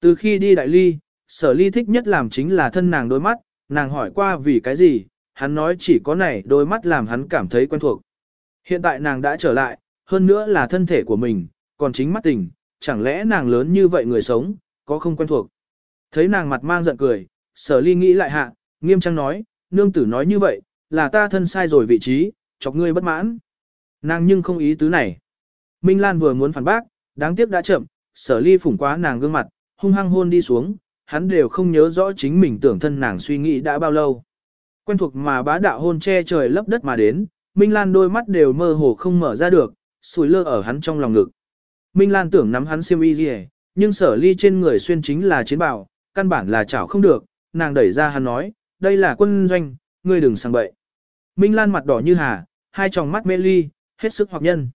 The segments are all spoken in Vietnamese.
Từ khi đi đại ly, sở ly thích nhất làm chính là thân nàng đôi mắt, nàng hỏi qua vì cái gì, hắn nói chỉ có này đôi mắt làm hắn cảm thấy quen thuộc. Hiện tại nàng đã trở lại, hơn nữa là thân thể của mình, còn chính mắt tình, chẳng lẽ nàng lớn như vậy người sống, có không quen thuộc. Thấy nàng mặt mang giận cười, sở ly nghĩ lại hạ, nghiêm trang nói, nương tử nói như vậy, là ta thân sai rồi vị trí, chọc ngươi bất mãn. Nàng nhưng không ý tứ này. Minh Lan vừa muốn phản bác, đáng tiếc đã chậm, sở ly phủng quá nàng gương mặt, hung hăng hôn đi xuống, hắn đều không nhớ rõ chính mình tưởng thân nàng suy nghĩ đã bao lâu. Quen thuộc mà bá đạo hôn che trời lấp đất mà đến, Minh Lan đôi mắt đều mơ hồ không mở ra được, sùi lơ ở hắn trong lòng ngực. Minh Lan tưởng nắm hắn xiêm y gì nhưng sở ly trên người xuyên chính là chiến bào, căn bản là chảo không được, nàng đẩy ra hắn nói, đây là quân doanh, ngươi đừng sang bậy. Minh Lan mặt đỏ như hà, hai tròng mắt mê ly, hết sức hoặc nhân.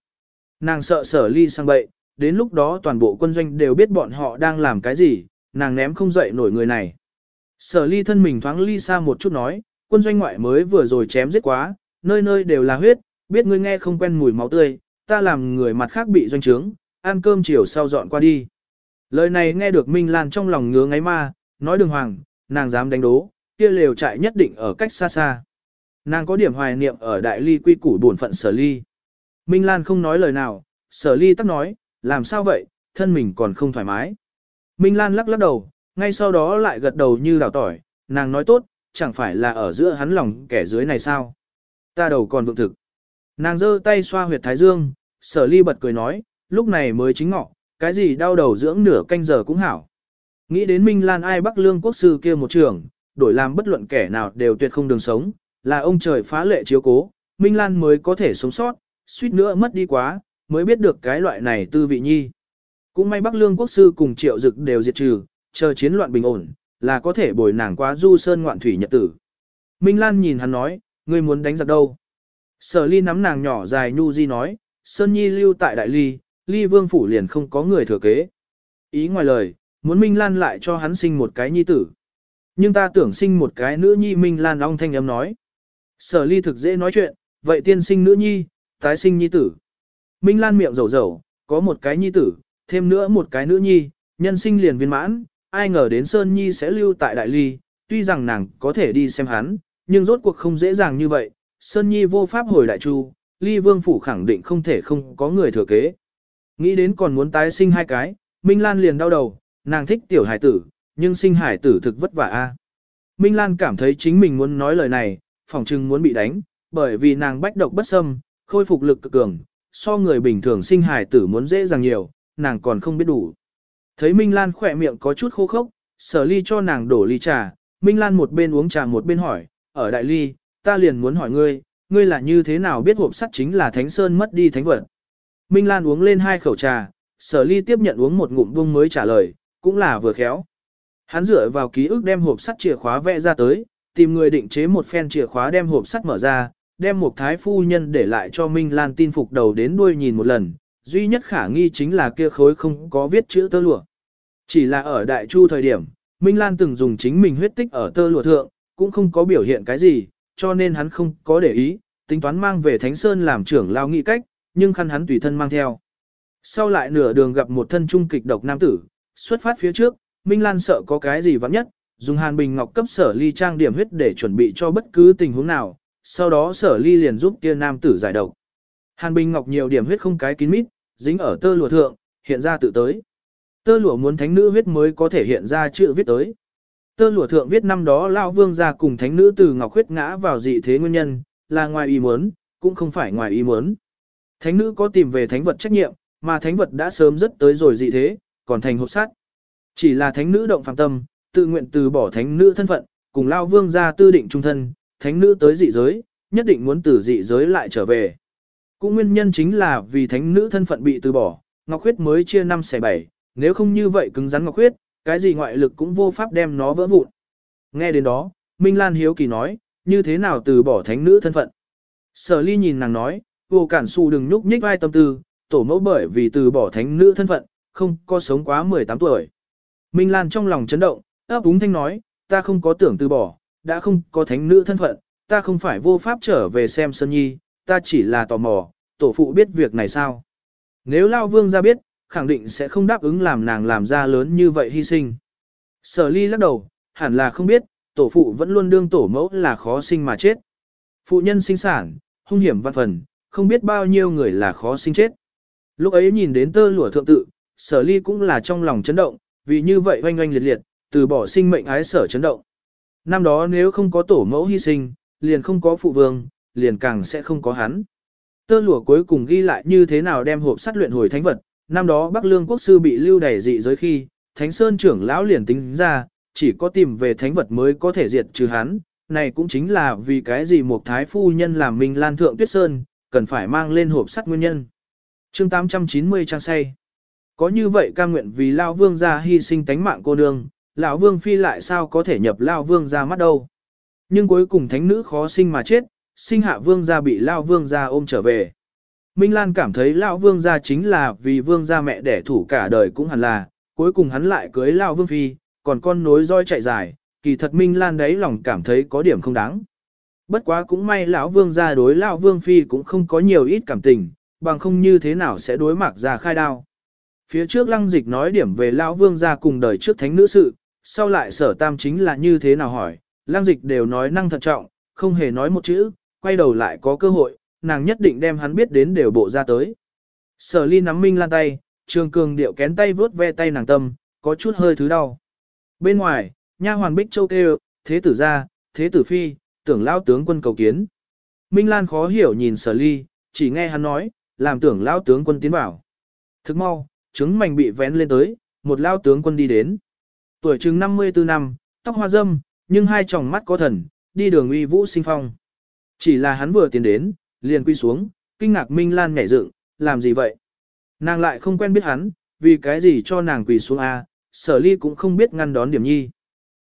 Nàng sợ sở ly sang bậy, đến lúc đó toàn bộ quân doanh đều biết bọn họ đang làm cái gì, nàng ném không dậy nổi người này. Sở ly thân mình thoáng ly xa một chút nói, quân doanh ngoại mới vừa rồi chém giết quá, nơi nơi đều là huyết, biết ngươi nghe không quen mùi máu tươi, ta làm người mặt khác bị doanh trướng, ăn cơm chiều sau dọn qua đi. Lời này nghe được Minh Lan trong lòng ngứa ngáy ma, nói đường hoàng, nàng dám đánh đố, kia lều trại nhất định ở cách xa xa. Nàng có điểm hoài niệm ở đại ly quy củ bổn phận sở ly. Minh Lan không nói lời nào, sở ly tắc nói, làm sao vậy, thân mình còn không thoải mái. Minh Lan lắc lắc đầu, ngay sau đó lại gật đầu như đào tỏi, nàng nói tốt, chẳng phải là ở giữa hắn lòng kẻ dưới này sao. Ta đầu còn vượng thực. Nàng giơ tay xoa huyệt thái dương, sở ly bật cười nói, lúc này mới chính ngọ, cái gì đau đầu dưỡng nửa canh giờ cũng hảo. Nghĩ đến Minh Lan ai Bắc Lương quốc sư kia một trường, đổi làm bất luận kẻ nào đều tuyệt không đường sống, là ông trời phá lệ chiếu cố, Minh Lan mới có thể sống sót, suýt nữa mất đi quá, mới biết được cái loại này tư vị nhi. Cũng may Bắc Lương quốc sư cùng triệu dực đều diệt trừ, chờ chiến loạn bình ổn, là có thể bồi nàng quá du sơn ngoạn thủy nhật tử. Minh Lan nhìn hắn nói, ngươi muốn đánh giặc đâu? Sở ly nắm nàng nhỏ dài nhu di nói, Sơn Nhi lưu tại Đại Ly, Ly Vương Phủ liền không có người thừa kế. Ý ngoài lời, muốn Minh Lan lại cho hắn sinh một cái nhi tử. Nhưng ta tưởng sinh một cái nữ nhi Minh Lan ong thanh ấm nói. Sở ly thực dễ nói chuyện, vậy tiên sinh nữ nhi, tái sinh nhi tử. Minh Lan miệng rầu rầu, có một cái nhi tử, thêm nữa một cái nữ nhi, nhân sinh liền viên mãn, ai ngờ đến Sơn Nhi sẽ lưu tại Đại Ly, tuy rằng nàng có thể đi xem hắn, nhưng rốt cuộc không dễ dàng như vậy, Sơn Nhi vô pháp hồi Đại Chu, Ly Vương Phủ khẳng định không thể không có người thừa kế. Nghĩ đến còn muốn tái sinh hai cái, Minh Lan liền đau đầu, nàng thích tiểu hải tử, nhưng sinh hải tử thực vất vả a. Minh Lan cảm thấy chính mình muốn nói lời này, phỏng chừng muốn bị đánh, bởi vì nàng bách độc bất xâm, khôi phục lực cực cường, so người bình thường sinh hải tử muốn dễ dàng nhiều, nàng còn không biết đủ. Thấy Minh Lan khỏe miệng có chút khô khốc, sở ly cho nàng đổ ly trà, Minh Lan một bên uống trà một bên hỏi, ở đại ly, ta liền muốn hỏi ngươi, ngươi là như thế nào biết hộp sắt chính là thánh sơn mất đi thánh vật. Minh Lan uống lên hai khẩu trà, sở ly tiếp nhận uống một ngụm buông mới trả lời, cũng là vừa khéo. Hắn dựa vào ký ức đem hộp sắt chìa khóa vẽ ra tới, tìm người định chế một phen chìa khóa đem hộp sắt mở ra, đem một thái phu nhân để lại cho Minh Lan tin phục đầu đến đuôi nhìn một lần, duy nhất khả nghi chính là kia khối không có viết chữ tơ lụa. Chỉ là ở Đại Chu thời điểm, Minh Lan từng dùng chính mình huyết tích ở tơ lụa thượng, cũng không có biểu hiện cái gì, cho nên hắn không có để ý, tính toán mang về Thánh Sơn làm trưởng lao nghị cách, nhưng khăn hắn tùy thân mang theo. Sau lại nửa đường gặp một thân trung kịch độc nam tử, xuất phát phía trước, Minh Lan sợ có cái gì vắng nhất, dùng hàn bình ngọc cấp sở ly trang điểm huyết để chuẩn bị cho bất cứ tình huống nào, sau đó sở ly liền giúp kia nam tử giải độc. Hàn bình ngọc nhiều điểm huyết không cái kín mít, dính ở tơ lụa thượng, hiện ra tự tới. Tơ lụa muốn thánh nữ huyết mới có thể hiện ra chữ viết tới. Tơ lụa thượng viết năm đó lão vương ra cùng thánh nữ từ ngọc huyết ngã vào dị thế nguyên nhân, là ngoài ý muốn, cũng không phải ngoài ý muốn. Thánh nữ có tìm về thánh vật trách nhiệm, mà thánh vật đã sớm rất tới rồi dị thế, còn thành hộp sát. Chỉ là thánh nữ động phàm tâm, tự nguyện từ bỏ thánh nữ thân phận, cùng lao vương ra tư định trung thân, thánh nữ tới dị giới, nhất định muốn từ dị giới lại trở về. Cũng nguyên nhân chính là vì thánh nữ thân phận bị từ bỏ, Ngọc Khuyết mới chia năm xẻ bảy, nếu không như vậy cứng rắn Ngọc Khuyết, cái gì ngoại lực cũng vô pháp đem nó vỡ vụn. Nghe đến đó, Minh Lan hiếu kỳ nói, như thế nào từ bỏ thánh nữ thân phận. Sở ly nhìn nàng nói, vô cản su đừng nhúc nhích vai tâm tư, tổ mẫu bởi vì từ bỏ thánh nữ thân phận, không có sống quá 18 tuổi. Minh Lan trong lòng chấn động, ấp úng thanh nói, ta không có tưởng từ bỏ, đã không có thánh nữ thân phận, ta không phải vô pháp trở về xem Sơn Nhi, ta chỉ là tò mò, tổ phụ biết việc này sao. Nếu Lao Vương ra biết, khẳng định sẽ không đáp ứng làm nàng làm ra lớn như vậy hy sinh. Sở ly lắc đầu, hẳn là không biết, tổ phụ vẫn luôn đương tổ mẫu là khó sinh mà chết. Phụ nhân sinh sản, hung hiểm văn phần, không biết bao nhiêu người là khó sinh chết. Lúc ấy nhìn đến tơ lụa thượng tự, sở ly cũng là trong lòng chấn động, vì như vậy oanh oanh liệt liệt, từ bỏ sinh mệnh ái sở chấn động. Năm đó nếu không có tổ mẫu hy sinh, liền không có phụ vương, liền càng sẽ không có hắn. Tơ lụa cuối cùng ghi lại như thế nào đem hộp sắt luyện hồi thánh vật, năm đó Bắc Lương quốc sư bị lưu đày dị giới khi, Thánh Sơn trưởng lão liền tính ra, chỉ có tìm về thánh vật mới có thể diệt trừ hắn, này cũng chính là vì cái gì một thái phu nhân làm mình lan thượng tuyết sơn, cần phải mang lên hộp sắt nguyên nhân. chương 890 trang say. Có như vậy ca nguyện vì Lao Vương gia hy sinh tánh mạng cô nương, lão Vương phi lại sao có thể nhập Lao Vương ra mắt đâu. Nhưng cuối cùng thánh nữ khó sinh mà chết, sinh hạ Vương gia bị Lao Vương gia ôm trở về. Minh Lan cảm thấy Lão Vương gia chính là vì Vương gia mẹ đẻ thủ cả đời cũng hẳn là, cuối cùng hắn lại cưới lao Vương phi, còn con nối roi chạy dài, kỳ thật Minh Lan đấy lòng cảm thấy có điểm không đáng. Bất quá cũng may lão Vương gia đối Lão Vương phi cũng không có nhiều ít cảm tình, bằng không như thế nào sẽ đối mặt ra khai đao. Phía trước lăng dịch nói điểm về Lão Vương gia cùng đời trước thánh nữ sự, sau lại sở tam chính là như thế nào hỏi, lang dịch đều nói năng thận trọng, không hề nói một chữ, quay đầu lại có cơ hội, nàng nhất định đem hắn biết đến đều bộ ra tới. Sở ly nắm Minh Lan tay, trường cường điệu kén tay vớt ve tay nàng tâm, có chút hơi thứ đau. Bên ngoài, nha hoàn Bích Châu kêu, thế tử ra, thế tử phi, tưởng lao tướng quân cầu kiến. Minh Lan khó hiểu nhìn sở ly, chỉ nghe hắn nói, làm tưởng lao tướng quân tiến vào. Thức mau, trứng mảnh bị vén lên tới, một lao tướng quân đi đến. Tuổi chừng 54 năm, tóc hoa dâm, nhưng hai tròng mắt có thần, đi đường uy vũ sinh phong. Chỉ là hắn vừa tiến đến, liền quy xuống, kinh ngạc Minh Lan nhảy dựng, làm gì vậy? Nàng lại không quen biết hắn, vì cái gì cho nàng quỳ xuống A, sở ly cũng không biết ngăn đón điểm nhi.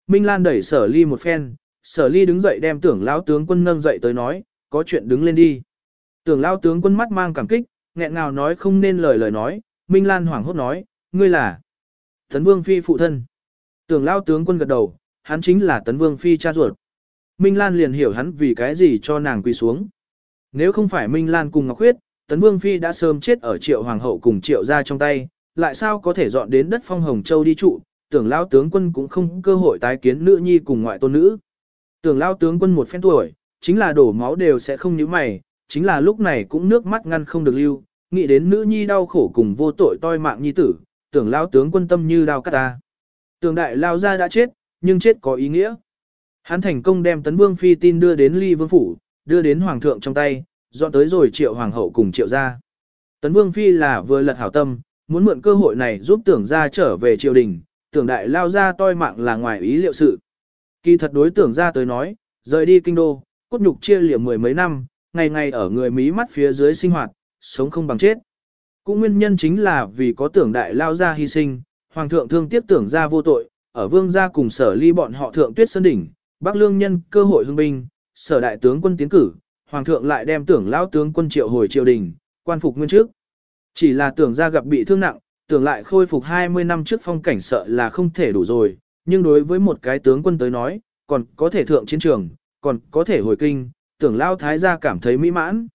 Minh Lan đẩy sở ly một phen, sở ly đứng dậy đem tưởng lão tướng quân nâng dậy tới nói, có chuyện đứng lên đi. Tưởng lão tướng quân mắt mang cảm kích, nghẹn ngào nói không nên lời lời nói, Minh Lan hoảng hốt nói, ngươi là Tấn Vương Phi phụ thân. Tưởng lão tướng quân gật đầu, hắn chính là Tấn Vương Phi cha ruột. Minh Lan liền hiểu hắn vì cái gì cho nàng quỳ xuống. Nếu không phải Minh Lan cùng Ngọc Khuyết, Tấn Vương Phi đã sớm chết ở triệu hoàng hậu cùng triệu ra trong tay, lại sao có thể dọn đến đất phong Hồng Châu đi trụ, tưởng lao tướng quân cũng không cơ hội tái kiến nữ nhi cùng ngoại tôn nữ. Tưởng lao tướng quân một phen tuổi, chính là đổ máu đều sẽ không như mày, chính là lúc này cũng nước mắt ngăn không được lưu, nghĩ đến nữ nhi đau khổ cùng vô tội toi mạng nhi tử, tưởng lao tướng quân tâm như đau cắt ta. Tường đại lao ra đã chết, nhưng chết có ý nghĩa. Hắn thành công đem tấn vương phi tin đưa đến ly vương phủ, đưa đến hoàng thượng trong tay, dọn tới rồi triệu hoàng hậu cùng triệu gia. Tấn Vương Phi là vừa lật hảo tâm, muốn mượn cơ hội này giúp tưởng gia trở về triều đình, tưởng đại lao ra toi mạng là ngoài ý liệu sự. Kỳ thật đối tưởng gia tới nói, rời đi kinh đô, cốt nhục chia liệm mười mấy năm, ngày ngày ở người mí mắt phía dưới sinh hoạt, sống không bằng chết. Cũng nguyên nhân chính là vì có tưởng đại lao ra hy sinh, hoàng thượng thương tiếc tưởng gia vô tội, ở vương gia cùng sở ly bọn họ thượng tuyết sơn đỉnh, bắc lương nhân cơ hội hưng binh, sở đại tướng quân tiến cử, hoàng thượng lại đem tưởng lão tướng quân triệu hồi triều đình, quan phục nguyên trước. Chỉ là tưởng ra gặp bị thương nặng, tưởng lại khôi phục 20 năm trước phong cảnh sợ là không thể đủ rồi, nhưng đối với một cái tướng quân tới nói, còn có thể thượng chiến trường, còn có thể hồi kinh, tưởng lao thái gia cảm thấy mỹ mãn.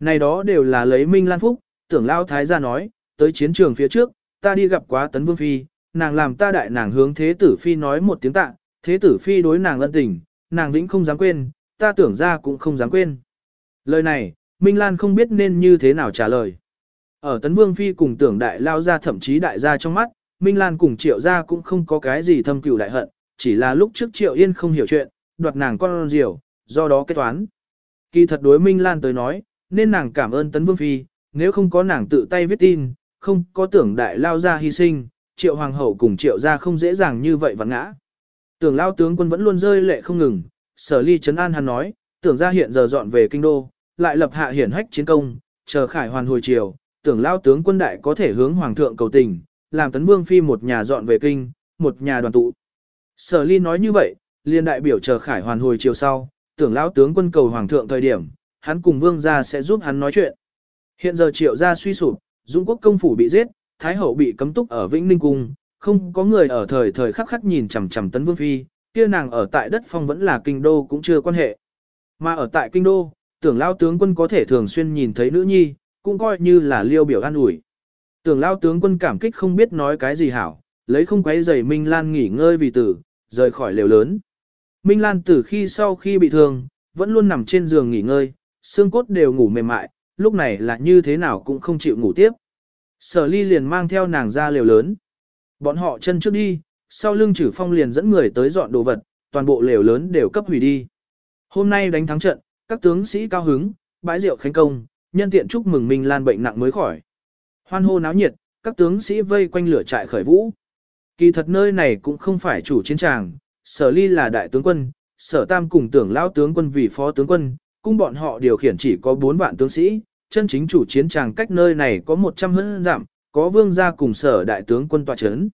Này đó đều là lấy minh lan phúc, tưởng lao thái gia nói, tới chiến trường phía trước, ta đi gặp quá tấn vương phi, nàng làm ta đại nàng hướng thế tử phi nói một tiếng tạ, thế tử phi đối nàng ân tình, nàng vĩnh không dám quên, ta tưởng ra cũng không dám quên. Lời này, Minh Lan không biết nên như thế nào trả lời. Ở Tấn Vương Phi cùng tưởng đại lao ra thậm chí đại gia trong mắt, Minh Lan cùng Triệu gia cũng không có cái gì thâm cừu đại hận, chỉ là lúc trước Triệu Yên không hiểu chuyện, đoạt nàng con diều, do đó kết toán. Kỳ thật đối Minh Lan tới nói, nên nàng cảm ơn Tấn Vương Phi, nếu không có nàng tự tay viết tin, không có tưởng đại lao ra hy sinh, Triệu Hoàng hậu cùng Triệu gia không dễ dàng như vậy vặn ngã. Tưởng lao tướng quân vẫn luôn rơi lệ không ngừng, sở ly trấn an hắn nói, tưởng ra hiện giờ dọn về kinh đô, lại lập hạ hiển hách chiến công, chờ khải hoàn hồi triều tưởng lao tướng quân đại có thể hướng hoàng thượng cầu tình, làm tấn vương phi một nhà dọn về kinh, một nhà đoàn tụ. Sở ly nói như vậy, liên đại biểu chờ khải hoàn hồi chiều sau, tưởng lao tướng quân cầu hoàng thượng thời điểm, hắn cùng vương gia sẽ giúp hắn nói chuyện. Hiện giờ triệu gia suy sụp, Dung quốc công phủ bị giết, Thái hậu bị cấm túc ở Vĩnh Ninh Cung, không có người ở thời thời khắc khắc nhìn chằm chằm tấn vương phi, kia nàng ở tại đất phong vẫn là kinh đô cũng chưa quan hệ. Mà ở tại kinh đô, tưởng lao tướng quân có thể thường xuyên nhìn thấy nữ nhi, cũng coi như là liêu biểu an ủi. Tưởng lao tướng quân cảm kích không biết nói cái gì hảo, lấy không quấy giày Minh Lan nghỉ ngơi vì tử, rời khỏi lều lớn. Minh Lan từ khi sau khi bị thương, vẫn luôn nằm trên giường nghỉ ngơi, xương cốt đều ngủ mềm mại, lúc này là như thế nào cũng không chịu ngủ tiếp. Sở ly liền mang theo nàng ra lều lớn. Bọn họ chân trước đi, sau lưng chử phong liền dẫn người tới dọn đồ vật, toàn bộ lều lớn đều cấp hủy đi. Hôm nay đánh thắng trận, các tướng sĩ cao hứng, bãi rượu khánh công, nhân tiện chúc mừng Minh Lan bệnh nặng mới khỏi. Hoan hô náo nhiệt, các tướng sĩ vây quanh lửa trại khởi vũ. Kỳ thật nơi này cũng không phải chủ chiến tràng, sở ly là đại tướng quân, sở tam cùng tưởng lao tướng quân vì phó tướng quân, cung bọn họ điều khiển chỉ có 4 vạn tướng sĩ, chân chính chủ chiến tràng cách nơi này có 100 hơn giảm, có vương gia cùng sở đại tướng quân tòa chấn.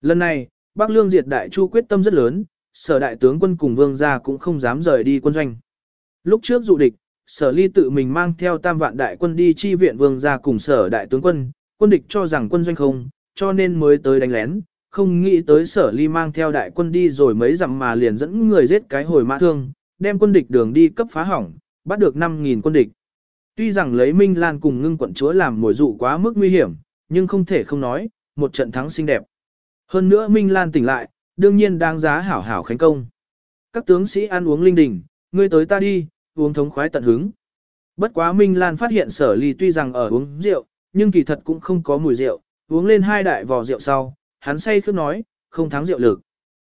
Lần này, Bắc Lương diệt đại chu quyết tâm rất lớn, sở đại tướng quân cùng vương gia cũng không dám rời đi quân doanh. Lúc trước dụ địch, sở ly tự mình mang theo tam vạn đại quân đi chi viện vương gia cùng sở đại tướng quân, quân địch cho rằng quân doanh không, cho nên mới tới đánh lén, không nghĩ tới sở ly mang theo đại quân đi rồi mấy dặm mà liền dẫn người giết cái hồi mã thương, đem quân địch đường đi cấp phá hỏng, bắt được 5.000 quân địch. Tuy rằng lấy Minh Lan cùng ngưng quận chúa làm mồi dụ quá mức nguy hiểm, nhưng không thể không nói, một trận thắng xinh đẹp. Hơn nữa Minh Lan tỉnh lại, đương nhiên đáng giá hảo hảo khánh công. Các tướng sĩ ăn uống linh đình, ngươi tới ta đi, uống thống khoái tận hứng. Bất quá Minh Lan phát hiện sở ly tuy rằng ở uống rượu, nhưng kỳ thật cũng không có mùi rượu, uống lên hai đại vò rượu sau, hắn say khước nói, không thắng rượu lực.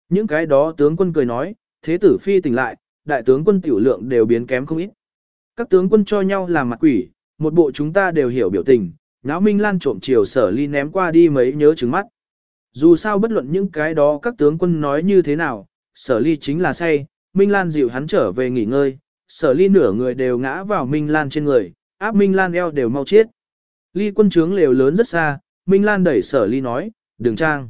Những cái đó tướng quân cười nói, thế tử phi tỉnh lại, đại tướng quân tiểu lượng đều biến kém không ít. Các tướng quân cho nhau làm mặt quỷ, một bộ chúng ta đều hiểu biểu tình, náo Minh Lan trộm chiều sở ly ném qua đi mấy nhớ trứng mắt. Dù sao bất luận những cái đó các tướng quân nói như thế nào, sở ly chính là say, Minh Lan dịu hắn trở về nghỉ ngơi, sở ly nửa người đều ngã vào Minh Lan trên người, áp Minh Lan eo đều mau chết. Ly quân trướng lều lớn rất xa, Minh Lan đẩy sở ly nói, đừng trang.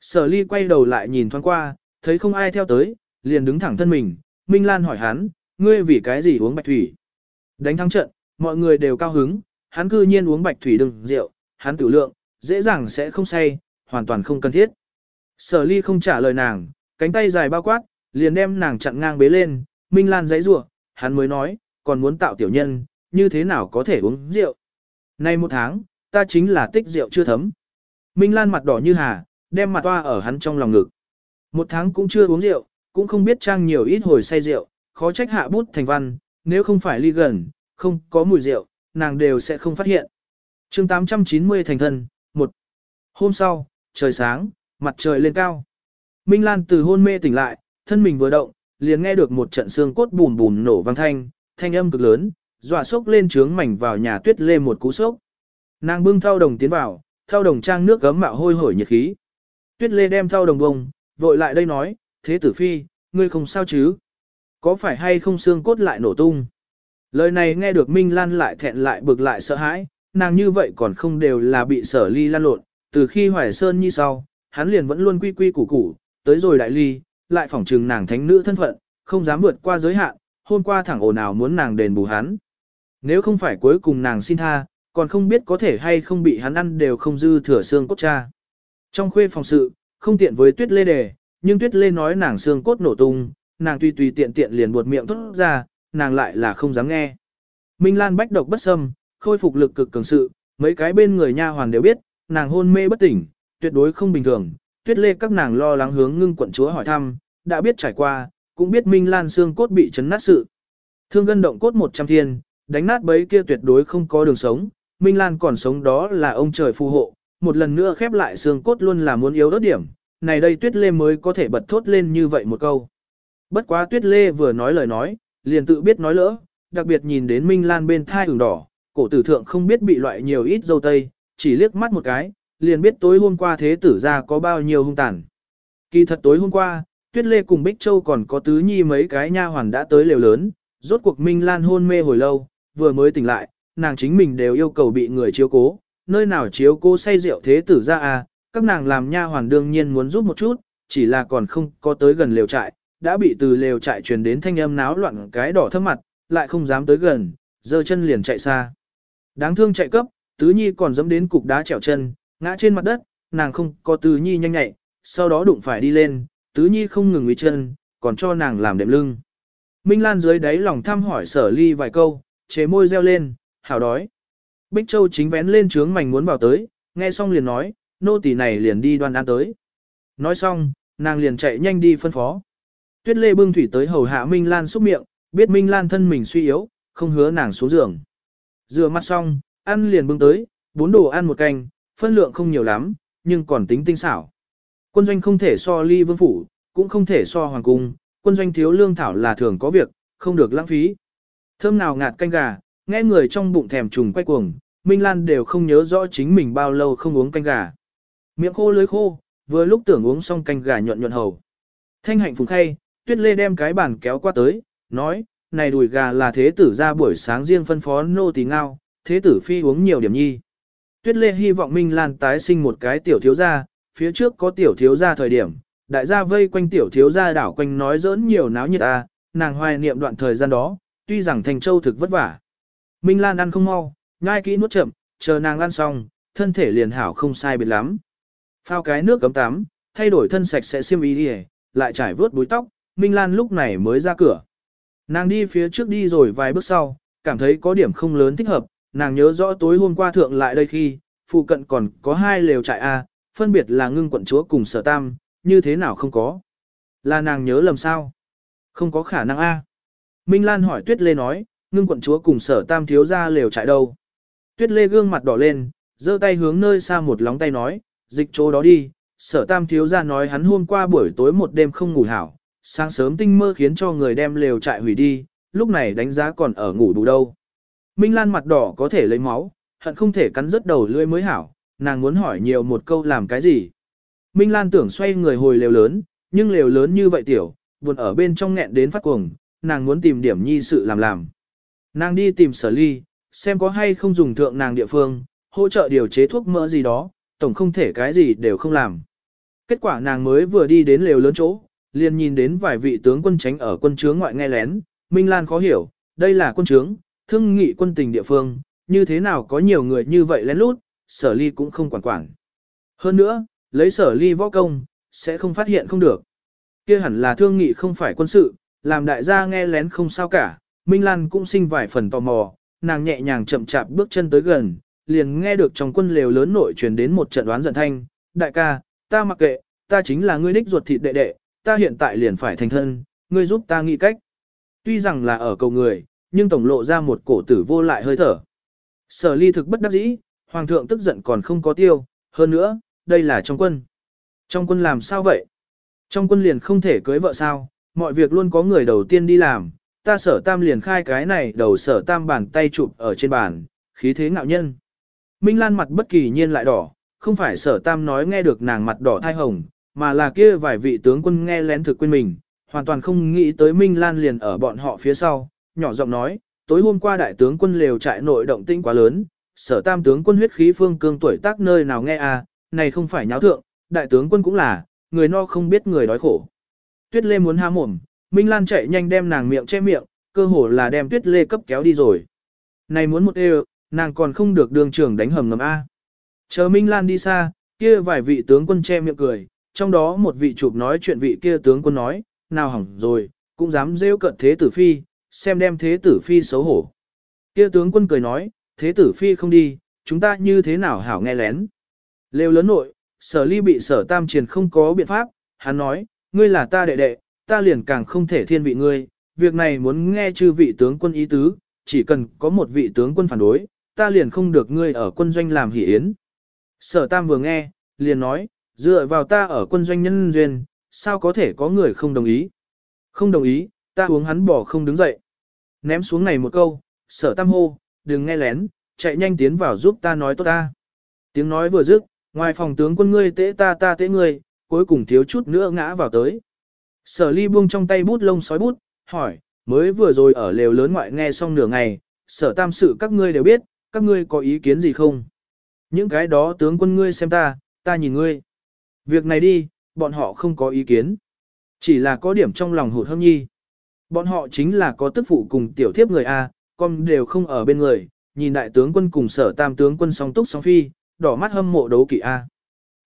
Sở ly quay đầu lại nhìn thoáng qua, thấy không ai theo tới, liền đứng thẳng thân mình, Minh Lan hỏi hắn, ngươi vì cái gì uống bạch thủy? Đánh thắng trận, mọi người đều cao hứng, hắn cư nhiên uống bạch thủy đừng rượu, hắn tử lượng, dễ dàng sẽ không say, hoàn toàn không cần thiết. Sở ly không trả lời nàng, cánh tay dài bao quát, liền đem nàng chặn ngang bế lên, Minh Lan giấy rủa hắn mới nói, còn muốn tạo tiểu nhân, như thế nào có thể uống rượu. Nay một tháng, ta chính là tích rượu chưa thấm. Minh Lan mặt đỏ như hà, đem mặt toa ở hắn trong lòng ngực. Một tháng cũng chưa uống rượu, cũng không biết trang nhiều ít hồi say rượu, khó trách hạ bút thành văn, nếu không phải ly gần, không có mùi rượu, nàng đều sẽ không phát hiện. chương 890 thành thân, một Hôm sau, trời sáng, mặt trời lên cao. Minh Lan từ hôn mê tỉnh lại, thân mình vừa động, liền nghe được một trận xương cốt bùn bùn nổ vang thanh, thanh âm cực lớn, dọa sốc lên trướng mảnh vào nhà tuyết lê một cú sốc. Nàng bưng thao đồng tiến vào, thao đồng trang nước gấm mạo hôi hổi nhiệt khí. Tuyết lê đem thao đồng bông, vội lại đây nói, thế tử phi, ngươi không sao chứ? Có phải hay không xương cốt lại nổ tung? Lời này nghe được Minh Lan lại thẹn lại bực lại sợ hãi, nàng như vậy còn không đều là bị sở ly lan lộn, từ khi Hoài Sơn như sau, hắn liền vẫn luôn quy quy củ củ, tới rồi đại ly, lại phỏng trừng nàng thánh nữ thân phận, không dám vượt qua giới hạn, hôm qua thẳng ồn nào muốn nàng đền bù hắn. Nếu không phải cuối cùng nàng xin tha, còn không biết có thể hay không bị hắn ăn đều không dư thừa xương cốt cha. Trong khuê phòng sự, không tiện với tuyết lê đề, nhưng tuyết lê nói nàng xương cốt nổ tung, nàng tùy tùy tiện tiện liền buột miệng thốt ra, nàng lại là không dám nghe. Minh Lan bách độc bất xâm, khôi phục lực cực cường sự, mấy cái bên người nha hoàng đều biết, nàng hôn mê bất tỉnh, tuyệt đối không bình thường. Tuyết lê các nàng lo lắng hướng ngưng quận chúa hỏi thăm, đã biết trải qua, cũng biết Minh Lan xương cốt bị chấn nát sự. Thương gân động cốt 100 thiên, đánh nát bấy kia tuyệt đối không có đường sống, Minh Lan còn sống đó là ông trời phù hộ, một lần nữa khép lại xương cốt luôn là muốn yếu đốt điểm, này đây Tuyết Lê mới có thể bật thốt lên như vậy một câu. Bất quá Tuyết Lê vừa nói lời nói, liền tự biết nói lỡ, đặc biệt nhìn đến Minh Lan bên thai ửng đỏ, cổ tử thượng không biết bị loại nhiều ít dâu tây, chỉ liếc mắt một cái, liền biết tối hôm qua thế tử ra có bao nhiêu hung tàn. Kỳ thật tối hôm qua, Tuyết Lê cùng Bích Châu còn có tứ nhi mấy cái nha hoàn đã tới lều lớn, rốt cuộc Minh Lan hôn mê hồi lâu, vừa mới tỉnh lại, nàng chính mình đều yêu cầu bị người chiếu cố, nơi nào chiếu cố say rượu thế tử ra à, các nàng làm nha hoàn đương nhiên muốn giúp một chút, chỉ là còn không có tới gần lều trại, đã bị từ lều trại truyền đến thanh âm náo loạn cái đỏ thấp mặt, lại không dám tới gần, giơ chân liền chạy xa. Đáng thương chạy cấp, tứ nhi còn dẫm đến cục đá trèo chân, ngã trên mặt đất, nàng không có tứ nhi nhanh nhạy, sau đó đụng phải đi lên, tứ nhi không ngừng nguy chân, còn cho nàng làm đệm lưng. Minh Lan dưới đáy lòng thăm hỏi sở ly vài câu, chế môi reo lên, hảo đói. Bích Châu chính vén lên trướng mảnh muốn vào tới, nghe xong liền nói, nô tỳ này liền đi đoan ăn tới. Nói xong, nàng liền chạy nhanh đi phân phó. Tuyết Lê bưng thủy tới hầu hạ Minh Lan xúc miệng, biết Minh Lan thân mình suy yếu, không hứa nàng xuống giường. Rửa mặt xong, ăn liền bưng tới, bốn đồ ăn một canh, phân lượng không nhiều lắm, nhưng còn tính tinh xảo. Quân doanh không thể so ly vương phủ, cũng không thể so hoàng cung, quân doanh thiếu lương thảo là thường có việc, không được lãng phí. Thơm nào ngạt canh gà, nghe người trong bụng thèm trùng quay cuồng, Minh Lan đều không nhớ rõ chính mình bao lâu không uống canh gà. Miệng khô lưới khô, vừa lúc tưởng uống xong canh gà nhuận nhuận hầu. Thanh hạnh phùng khay, tuyết lê đem cái bàn kéo qua tới, nói, này đùi gà là thế tử ra buổi sáng riêng phân phó nô tỳ ngao, thế tử phi uống nhiều điểm nhi. Tuyết lê hy vọng Minh Lan tái sinh một cái tiểu thiếu gia, phía trước có tiểu thiếu gia thời điểm, đại gia vây quanh tiểu thiếu gia đảo quanh nói giỡn nhiều náo nhiệt ta nàng hoài niệm đoạn thời gian đó, tuy rằng thành châu thực vất vả. Minh Lan ăn không mau, nhai kỹ nuốt chậm, chờ nàng ăn xong, thân thể liền hảo không sai biệt lắm. Phao cái nước cấm tắm, thay đổi thân sạch sẽ xiêm y đi, lại trải vớt búi tóc, Minh Lan lúc này mới ra cửa. Nàng đi phía trước đi rồi vài bước sau, cảm thấy có điểm không lớn thích hợp, nàng nhớ rõ tối hôm qua thượng lại đây khi, phụ cận còn có hai lều trại A, phân biệt là ngưng quận chúa cùng sở tam, như thế nào không có. Là nàng nhớ lầm sao? Không có khả năng A. Minh Lan hỏi Tuyết Lê nói, ngưng quận chúa cùng sở tam thiếu ra lều trại đâu. Tuyết Lê gương mặt đỏ lên, giơ tay hướng nơi xa một lóng tay nói, dịch chỗ đó đi, sở tam thiếu ra nói hắn hôm qua buổi tối một đêm không ngủ hảo, sáng sớm tinh mơ khiến cho người đem lều trại hủy đi, lúc này đánh giá còn ở ngủ đủ đâu. Minh Lan mặt đỏ có thể lấy máu, hận không thể cắn rớt đầu lưỡi mới hảo, nàng muốn hỏi nhiều một câu làm cái gì. Minh Lan tưởng xoay người hồi lều lớn, nhưng lều lớn như vậy tiểu, buồn ở bên trong nghẹn đến phát cuồng, nàng muốn tìm điểm nhi sự làm làm. Nàng đi tìm sở ly, xem có hay không dùng thượng nàng địa phương, hỗ trợ điều chế thuốc mỡ gì đó, tổng không thể cái gì đều không làm. Kết quả nàng mới vừa đi đến lều lớn chỗ, liền nhìn đến vài vị tướng quân tránh ở quân chướng ngoại nghe lén, Minh Lan khó hiểu, đây là quân chướng, thương nghị quân tình địa phương, như thế nào có nhiều người như vậy lén lút, sở ly cũng không quản quản. Hơn nữa, lấy sở ly võ công, sẽ không phát hiện không được. kia hẳn là thương nghị không phải quân sự, làm đại gia nghe lén không sao cả, Minh Lan cũng sinh vài phần tò mò, nàng nhẹ nhàng chậm chạp bước chân tới gần, liền nghe được trong quân lều lớn nội truyền đến một trận đoán giận thanh, đại ca, ta mặc kệ, ta chính là ngươi đích ruột thịt đệ đệ, ta hiện tại liền phải thành thân, ngươi giúp ta nghĩ cách. Tuy rằng là ở cầu người, nhưng tổng lộ ra một cổ tử vô lại hơi thở. Sở ly thực bất đắc dĩ, hoàng thượng tức giận còn không có tiêu, hơn nữa, đây là trong quân. Trong quân làm sao vậy? Trong quân liền không thể cưới vợ sao, mọi việc luôn có người đầu tiên đi làm, ta sở tam liền khai cái này đầu sở tam bàn tay chụp ở trên bàn, khí thế ngạo nhân. Minh Lan mặt bất kỳ nhiên lại đỏ, không phải sở tam nói nghe được nàng mặt đỏ thai hồng, mà là kia vài vị tướng quân nghe lén thực quên mình, hoàn toàn không nghĩ tới Minh Lan liền ở bọn họ phía sau, nhỏ giọng nói, tối hôm qua đại tướng quân lều trại nội động tinh quá lớn, sở tam tướng quân huyết khí phương cương tuổi tác nơi nào nghe à, này không phải nháo thượng, đại tướng quân cũng là, người no không biết người đói khổ. Tuyết Lê muốn há mồm, Minh Lan chạy nhanh đem nàng miệng che miệng, cơ hồ là đem Tuyết Lê cấp kéo đi rồi. Này muốn một đều, nàng còn không được đường trưởng đánh hầm ngầm A. Chờ Minh Lan đi xa, kia vài vị tướng quân che miệng cười, trong đó một vị chụp nói chuyện vị kia tướng quân nói, nào hỏng rồi, cũng dám rêu cận thế tử phi, xem đem thế tử phi xấu hổ. Kia tướng quân cười nói, thế tử phi không đi, chúng ta như thế nào hảo nghe lén. Lêu lớn nội, sở ly bị sở tam triền không có biện pháp, hắn nói, ngươi là ta đệ đệ, ta liền càng không thể thiên vị ngươi, việc này muốn nghe chư vị tướng quân ý tứ, chỉ cần có một vị tướng quân phản đối, ta liền không được ngươi ở quân doanh làm hỷ yến. Sở tam vừa nghe, liền nói, dựa vào ta ở quân doanh nhân duyên, sao có thể có người không đồng ý. Không đồng ý, ta uống hắn bỏ không đứng dậy. Ném xuống này một câu, sở tam hô, đừng nghe lén, chạy nhanh tiến vào giúp ta nói tốt ta. Tiếng nói vừa dứt, ngoài phòng tướng quân ngươi tễ ta ta tễ ngươi, cuối cùng thiếu chút nữa ngã vào tới. Sở ly buông trong tay bút lông sói bút, hỏi, mới vừa rồi ở lều lớn ngoại nghe xong nửa ngày, sở tam sự các ngươi đều biết, các ngươi có ý kiến gì không? Những cái đó tướng quân ngươi xem ta, ta nhìn ngươi. Việc này đi, bọn họ không có ý kiến. Chỉ là có điểm trong lòng hụt hâm nhi. Bọn họ chính là có tức phụ cùng tiểu thiếp người A, con đều không ở bên người, nhìn đại tướng quân cùng sở tam tướng quân song túc song phi, đỏ mắt hâm mộ đấu kỵ A.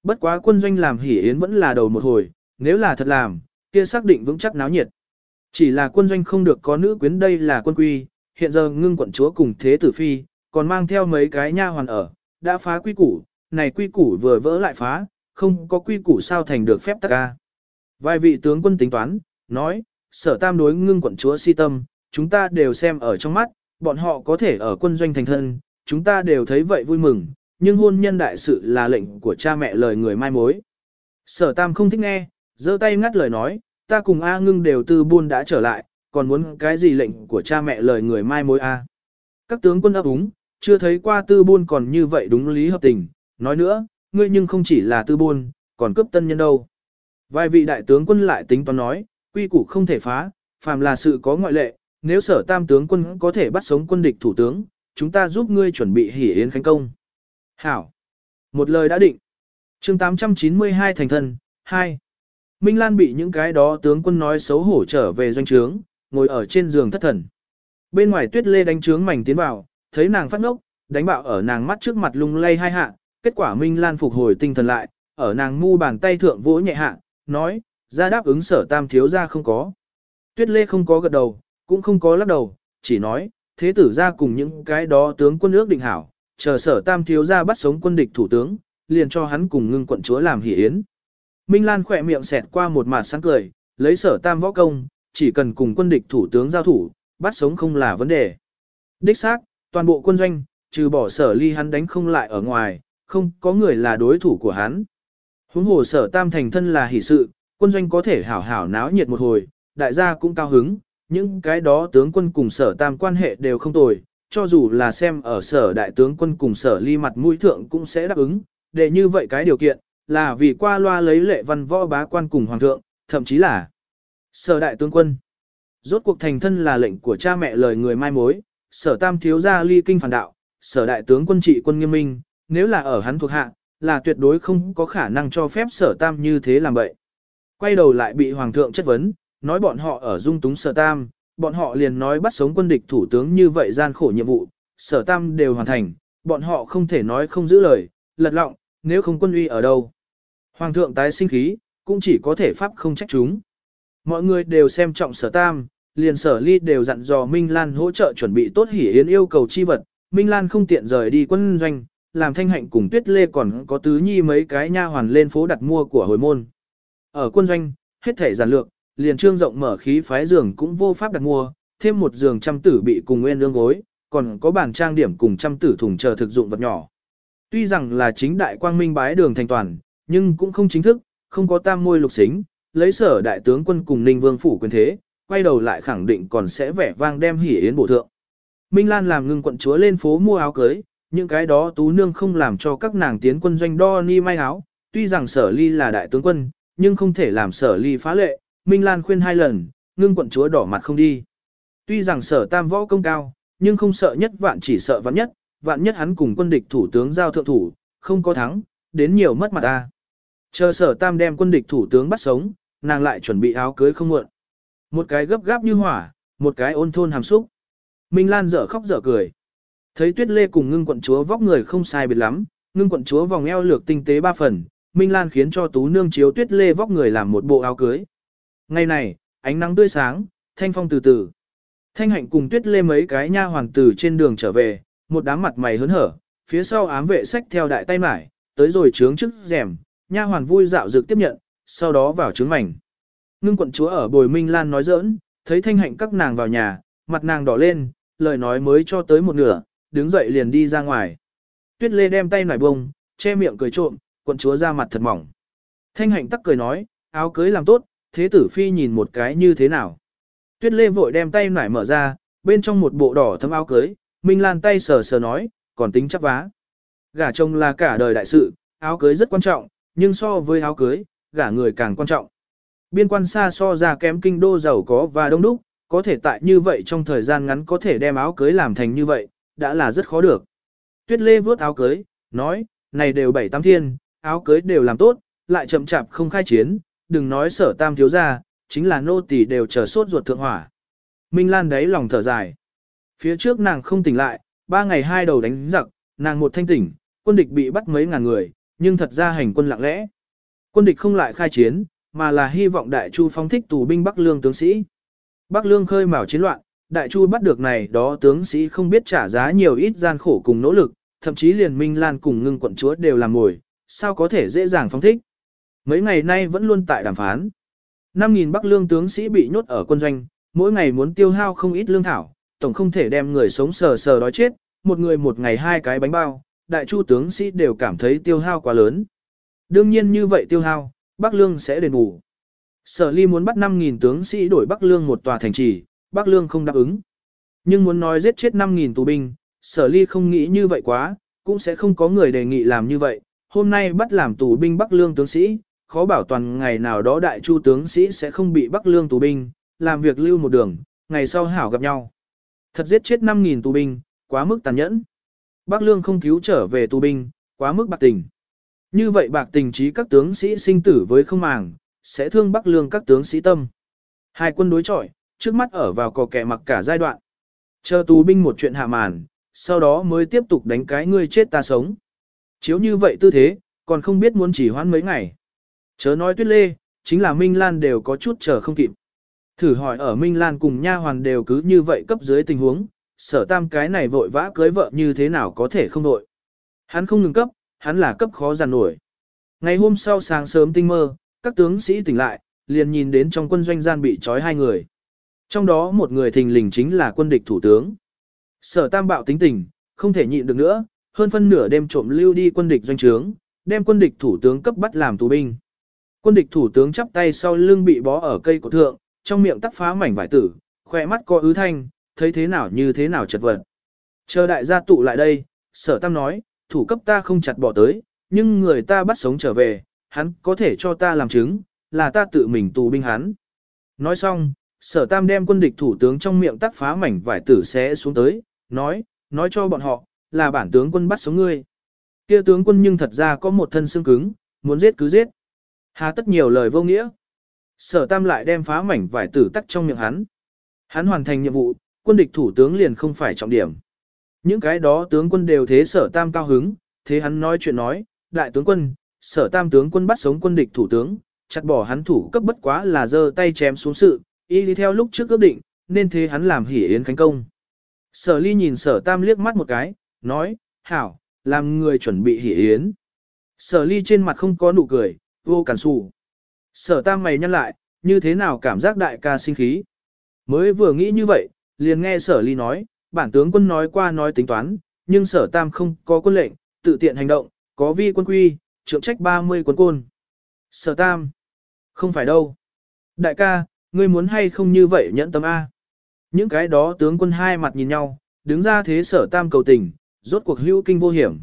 Bất quá quân doanh làm hỉ yến vẫn là đầu một hồi, nếu là thật làm, kia xác định vững chắc náo nhiệt. Chỉ là quân doanh không được có nữ quyến đây là quân quy, hiện giờ ngưng quận chúa cùng thế tử phi, còn mang theo mấy cái nha hoàn ở, đã phá quy củ, này quy củ vừa vỡ lại phá, không có quy củ sao thành được phép tắc ca. Vài vị tướng quân tính toán, nói, sở tam đối ngưng quận chúa si tâm, chúng ta đều xem ở trong mắt, bọn họ có thể ở quân doanh thành thân, chúng ta đều thấy vậy vui mừng, nhưng hôn nhân đại sự là lệnh của cha mẹ lời người mai mối. Sở tam không thích nghe, giơ tay ngắt lời nói, ta cùng A ngưng đều từ buôn đã trở lại, còn muốn cái gì lệnh của cha mẹ lời người mai mối A. Các tướng quân ấp úng, chưa thấy qua tư buôn còn như vậy đúng lý hợp tình, nói nữa, ngươi nhưng không chỉ là tư buôn, còn cướp tân nhân đâu. Vài vị đại tướng quân lại tính toán nói, quy củ không thể phá, phàm là sự có ngoại lệ, nếu sở tam tướng quân có thể bắt sống quân địch thủ tướng, chúng ta giúp ngươi chuẩn bị hỉ yến khánh công. Hảo. Một lời đã định. chương 892 thành thân, 2. Minh Lan bị những cái đó tướng quân nói xấu hổ trở về doanh trướng, ngồi ở trên giường thất thần. Bên ngoài tuyết lê đánh trướng mảnh tiến vào, thấy nàng phát ngốc, đánh bạo ở nàng mắt trước mặt lung lay hai hạ, kết quả Minh Lan phục hồi tinh thần lại, ở nàng mu bàn tay thượng vỗ nhẹ hạ, nói, ra đáp ứng sở tam thiếu ra không có. Tuyết lê không có gật đầu, cũng không có lắc đầu, chỉ nói, thế tử ra cùng những cái đó tướng quân ước định hảo, chờ sở tam thiếu ra bắt sống quân địch thủ tướng, liền cho hắn cùng ngưng quận chúa làm hỷ yến. Minh Lan khỏe miệng xẹt qua một mặt sáng cười, lấy sở tam võ công, chỉ cần cùng quân địch thủ tướng giao thủ, bắt sống không là vấn đề. Đích xác, toàn bộ quân doanh, trừ bỏ sở ly hắn đánh không lại ở ngoài, không có người là đối thủ của hắn. Huống hồ sở tam thành thân là hỷ sự, quân doanh có thể hảo hảo náo nhiệt một hồi, đại gia cũng cao hứng, những cái đó tướng quân cùng sở tam quan hệ đều không tồi, cho dù là xem ở sở đại tướng quân cùng sở ly mặt mũi thượng cũng sẽ đáp ứng, để như vậy cái điều kiện, là vì qua loa lấy lệ văn võ bá quan cùng hoàng thượng, thậm chí là sở đại tướng quân. Rốt cuộc thành thân là lệnh của cha mẹ lời người mai mối, sở tam thiếu gia ly kinh phản đạo, sở đại tướng quân trị quân nghiêm minh, nếu là ở hắn thuộc hạ, là tuyệt đối không có khả năng cho phép sở tam như thế làm vậy. Quay đầu lại bị hoàng thượng chất vấn, nói bọn họ ở dung túng sở tam, bọn họ liền nói bắt sống quân địch thủ tướng như vậy gian khổ nhiệm vụ, sở tam đều hoàn thành, bọn họ không thể nói không giữ lời, lật lọng, nếu không quân uy ở đâu. Hoàng thượng tái sinh khí, cũng chỉ có thể pháp không trách chúng. Mọi người đều xem trọng sở tam, liền sở ly đều dặn dò Minh Lan hỗ trợ chuẩn bị tốt hỉ yến yêu cầu chi vật, Minh Lan không tiện rời đi quân doanh, làm thanh hạnh cùng tuyết lê còn có tứ nhi mấy cái nha hoàn lên phố đặt mua của hồi môn. Ở quân doanh, hết thể giản lược, liền trương rộng mở khí phái giường cũng vô pháp đặt mua, thêm một giường trăm tử bị cùng nguyên lương gối, còn có bàn trang điểm cùng trăm tử thùng chờ thực dụng vật nhỏ. Tuy rằng là chính đại quang minh bái đường thành toàn, nhưng cũng không chính thức, không có tam môi lục xính, lấy sở đại tướng quân cùng ninh vương phủ quyền thế, quay đầu lại khẳng định còn sẽ vẻ vang đem hỉ yến bổ thượng. Minh Lan làm ngưng quận chúa lên phố mua áo cưới, những cái đó tú nương không làm cho các nàng tiến quân doanh đo ni may áo, tuy rằng sở ly là đại tướng quân, nhưng không thể làm sở ly phá lệ, Minh Lan khuyên hai lần, ngưng quận chúa đỏ mặt không đi. Tuy rằng sở tam võ công cao, nhưng không sợ nhất vạn chỉ sợ vạn nhất, vạn nhất hắn cùng quân địch thủ tướng giao thượng thủ, không có thắng, đến nhiều mất mặt ta. Chờ sở tam đem quân địch thủ tướng bắt sống, nàng lại chuẩn bị áo cưới không muộn. Một cái gấp gáp như hỏa, một cái ôn thôn hàm xúc. Minh Lan dở khóc dở cười. Thấy tuyết lê cùng ngưng quận chúa vóc người không sai biệt lắm, ngưng quận chúa vòng eo lược tinh tế ba phần, Minh Lan khiến cho tú nương chiếu tuyết lê vóc người làm một bộ áo cưới. Ngày này, ánh nắng tươi sáng, thanh phong từ từ. Thanh hạnh cùng tuyết lê mấy cái nha hoàng tử trên đường trở về, một đám mặt mày hớn hở, phía sau ám vệ sách theo đại tay mải, tới rồi trướng trước rèm, nha hoàn vui dạo dược tiếp nhận, sau đó vào trướng mảnh. Ngưng quận chúa ở bồi Minh Lan nói giỡn, thấy thanh hạnh các nàng vào nhà, mặt nàng đỏ lên, lời nói mới cho tới một nửa, đứng dậy liền đi ra ngoài. Tuyết lê đem tay nải bông, che miệng cười trộm, quận chúa ra mặt thật mỏng. Thanh hạnh tắc cười nói, áo cưới làm tốt, thế tử phi nhìn một cái như thế nào. Tuyết lê vội đem tay nải mở ra, bên trong một bộ đỏ thấm áo cưới, Minh Lan tay sờ sờ nói, còn tính chắc vá. Gả chồng là cả đời đại sự, áo cưới rất quan trọng, nhưng so với áo cưới, gả người càng quan trọng. Biên quan xa so ra kém kinh đô giàu có và đông đúc, có thể tại như vậy trong thời gian ngắn có thể đem áo cưới làm thành như vậy, đã là rất khó được. Tuyết Lê vớt áo cưới, nói, này đều bảy tam thiên, áo cưới đều làm tốt, lại chậm chạp không khai chiến, đừng nói sở tam thiếu ra, chính là nô tỳ đều chờ sốt ruột thượng hỏa. Minh Lan đấy lòng thở dài. Phía trước nàng không tỉnh lại, ba ngày hai đầu đánh giặc, nàng một thanh tỉnh, quân địch bị bắt mấy ngàn người, nhưng thật ra hành quân lặng lẽ. Quân địch không lại khai chiến, mà là hy vọng Đại Chu phóng thích tù binh Bắc Lương tướng sĩ. Bắc Lương khơi mào chiến loạn, Đại Chu bắt được này đó tướng sĩ không biết trả giá nhiều ít gian khổ cùng nỗ lực, thậm chí liền Minh Lan cùng ngưng quận chúa đều làm ngồi, sao có thể dễ dàng phóng thích. Mấy ngày nay vẫn luôn tại đàm phán. 5.000 bắc lương tướng sĩ bị nhốt ở quân doanh, mỗi ngày muốn tiêu hao không ít lương thảo, tổng không thể đem người sống sờ sờ đói chết, một người một ngày hai cái bánh bao, đại chu tướng sĩ đều cảm thấy tiêu hao quá lớn. Đương nhiên như vậy tiêu hao, Bắc Lương sẽ đền bù. Sở Ly muốn bắt 5.000 tướng sĩ đổi Bắc Lương một tòa thành trì, Bắc Lương không đáp ứng. Nhưng muốn nói giết chết 5.000 tù binh, Sở Ly không nghĩ như vậy quá, cũng sẽ không có người đề nghị làm như vậy. Hôm nay bắt làm tù binh Bắc Lương tướng sĩ, khó bảo toàn ngày nào đó đại chu tướng sĩ sẽ không bị Bắc Lương tù binh, làm việc lưu một đường, ngày sau hảo gặp nhau. Thật giết chết 5.000 tù binh, quá mức tàn nhẫn. Bắc Lương không cứu trở về tù binh, quá mức bạc tình. Như vậy bạc tình trí các tướng sĩ sinh tử với không màng, sẽ thương Bắc Lương các tướng sĩ tâm. Hai quân đối chọi, trước mắt ở vào cò kẻ mặc cả giai đoạn. Chờ tù binh một chuyện hạ màn, sau đó mới tiếp tục đánh cái ngươi chết ta sống. Chiếu như vậy tư thế, còn không biết muốn chỉ hoãn mấy ngày. Chớ nói tuyết lê, chính là Minh Lan đều có chút chờ không kịp. Thử hỏi ở Minh Lan cùng nha hoàn đều cứ như vậy cấp dưới tình huống, sở tam cái này vội vã cưới vợ như thế nào có thể không đội Hắn không ngừng cấp, hắn là cấp khó giàn nổi. Ngày hôm sau sáng sớm tinh mơ, các tướng sĩ tỉnh lại, liền nhìn đến trong quân doanh gian bị trói hai người. Trong đó một người thình lình chính là quân địch thủ tướng. Sở tam bạo tính tình, không thể nhịn được nữa, hơn phân nửa đêm trộm lưu đi quân địch doanh trướng, đem quân địch thủ tướng cấp bắt làm tù binh. Quân địch thủ tướng chắp tay sau lưng bị bó ở cây cổ thượng, trong miệng tắc phá mảnh vải tử, khỏe mắt có ứ thanh, thấy thế nào như thế nào chật vật. Chờ đại gia tụ lại đây, sở tam nói, thủ cấp ta không chặt bỏ tới, nhưng người ta bắt sống trở về, hắn có thể cho ta làm chứng, là ta tự mình tù binh hắn. Nói xong, sở tam đem quân địch thủ tướng trong miệng tắc phá mảnh vải tử xé xuống tới, nói, nói cho bọn họ, là bản tướng quân bắt sống ngươi. Kia tướng quân nhưng thật ra có một thân xương cứng, muốn giết cứ giết. Hà tất nhiều lời vô nghĩa. Sở tam lại đem phá mảnh vải tử tắc trong miệng hắn. Hắn hoàn thành nhiệm vụ, quân địch thủ tướng liền không phải trọng điểm. Những cái đó tướng quân đều thế sở tam cao hứng, thế hắn nói chuyện nói, đại tướng quân, sở tam tướng quân bắt sống quân địch thủ tướng, chặt bỏ hắn thủ cấp bất quá là giơ tay chém xuống sự, y đi theo lúc trước ước định, nên thế hắn làm hỉ yến khánh công. Sở ly nhìn sở tam liếc mắt một cái, nói, hảo, làm người chuẩn bị hỉ yến. Sở ly trên mặt không có nụ cười, vô cản xù. Sở tam mày nhăn lại, như thế nào cảm giác đại ca sinh khí. Mới vừa nghĩ như vậy, liền nghe sở ly nói, bản tướng quân nói qua nói tính toán, nhưng sở tam không có quân lệnh, tự tiện hành động, có vi quân quy, trưởng trách 30 quân côn. Sở tam, không phải đâu. Đại ca, ngươi muốn hay không như vậy nhẫn tâm A. Những cái đó tướng quân hai mặt nhìn nhau, đứng ra thế sở tam cầu tình, rốt cuộc hữu kinh vô hiểm.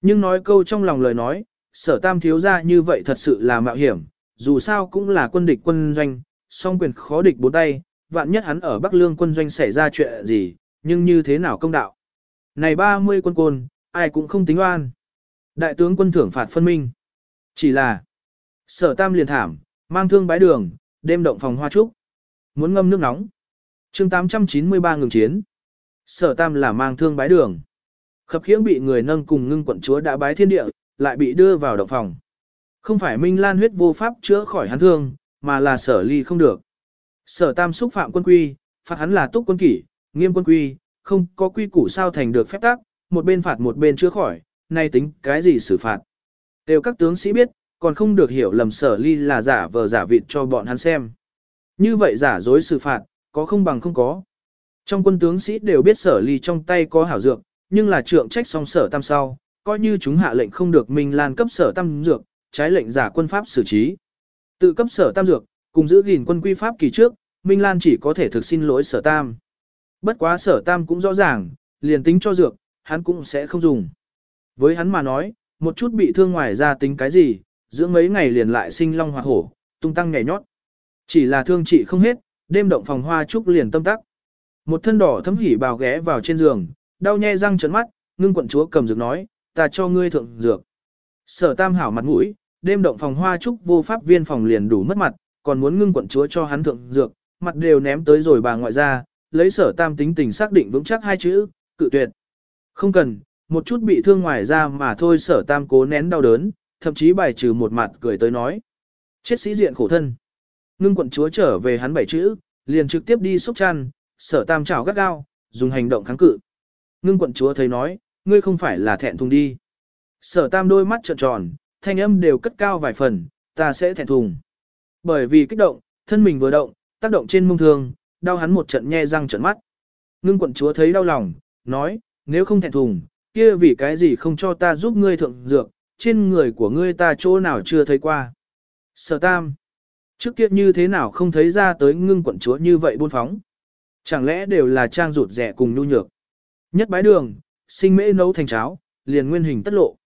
Nhưng nói câu trong lòng lời nói, sở tam thiếu ra như vậy thật sự là mạo hiểm, dù sao cũng là quân địch quân doanh, song quyền khó địch bốn tay, vạn nhất hắn ở Bắc Lương quân doanh xảy ra chuyện gì, nhưng như thế nào công đạo. Này 30 quân côn, ai cũng không tính oan. Đại tướng quân thưởng phạt phân minh. Chỉ là, sở tam liền thảm, mang thương bái đường, đêm động phòng hoa trúc. Muốn ngâm nước nóng. chương 893 ngừng chiến. Sở tam là mang thương bái đường. Khập khiễng bị người nâng cùng ngưng quận chúa đã bái thiên địa, lại bị đưa vào động phòng. Không phải Minh Lan huyết vô pháp chữa khỏi hắn thương, mà là sở ly không được. Sở tam xúc phạm quân quy, phạt hắn là túc quân kỷ, nghiêm quân quy, không có quy củ sao thành được phép tắc, một bên phạt một bên chữa khỏi, nay tính cái gì xử phạt. Đều các tướng sĩ biết, còn không được hiểu lầm sở ly là giả vờ giả vịt cho bọn hắn xem. Như vậy giả dối xử phạt, có không bằng không có. Trong quân tướng sĩ đều biết sở ly trong tay có hảo dược, nhưng là trượng trách song sở tam sau, coi như chúng hạ lệnh không được Minh Lan cấp sở tam dược, trái lệnh giả quân pháp xử trí. Tự cấp sở tam dược, cùng giữ gìn quân quy pháp kỳ trước, Minh Lan chỉ có thể thực xin lỗi sở tam. Bất quá sở tam cũng rõ ràng, liền tính cho dược, hắn cũng sẽ không dùng. Với hắn mà nói, một chút bị thương ngoài ra tính cái gì, dưỡng mấy ngày liền lại sinh long hoạt hổ, tung tăng nhảy nhót. Chỉ là thương trị không hết, đêm động phòng hoa trúc liền tâm tắc. Một thân đỏ thấm hỉ bào ghé vào trên giường, đau nhe răng trấn mắt, ngưng quận chúa cầm dược nói, ta cho ngươi thượng dược. Sở tam hảo mặt mũi, đêm động phòng hoa trúc vô pháp viên phòng liền đủ mất mặt, còn muốn ngưng quận chúa cho hắn thượng dược, mặt đều ném tới rồi bà ngoại ra, lấy sở tam tính tình xác định vững chắc hai chữ, cự tuyệt. Không cần, một chút bị thương ngoài ra mà thôi sở tam cố nén đau đớn, thậm chí bài trừ một mặt cười tới nói. Chết sĩ diện khổ thân. Ngưng quận chúa trở về hắn bảy chữ, liền trực tiếp đi xúc chăn, sở tam chảo gắt gao, dùng hành động kháng cự. Ngưng quận chúa thấy nói, ngươi không phải là thẹn thùng đi. Sở tam đôi mắt trợn tròn, thanh âm đều cất cao vài phần, ta sẽ thẹn thùng. Bởi vì kích động, thân mình vừa động, tác động trên mông thương, đau hắn một trận nhe răng trận mắt. Ngưng quận chúa thấy đau lòng, nói, nếu không thẹn thùng, kia vì cái gì không cho ta giúp ngươi thượng dược, trên người của ngươi ta chỗ nào chưa thấy qua. Sở tam, trước kia như thế nào không thấy ra tới ngưng quận chúa như vậy buôn phóng. Chẳng lẽ đều là trang rụt rẻ cùng nhu nhược. Nhất bái đường, sinh mễ nấu thành cháo, liền nguyên hình tất lộ.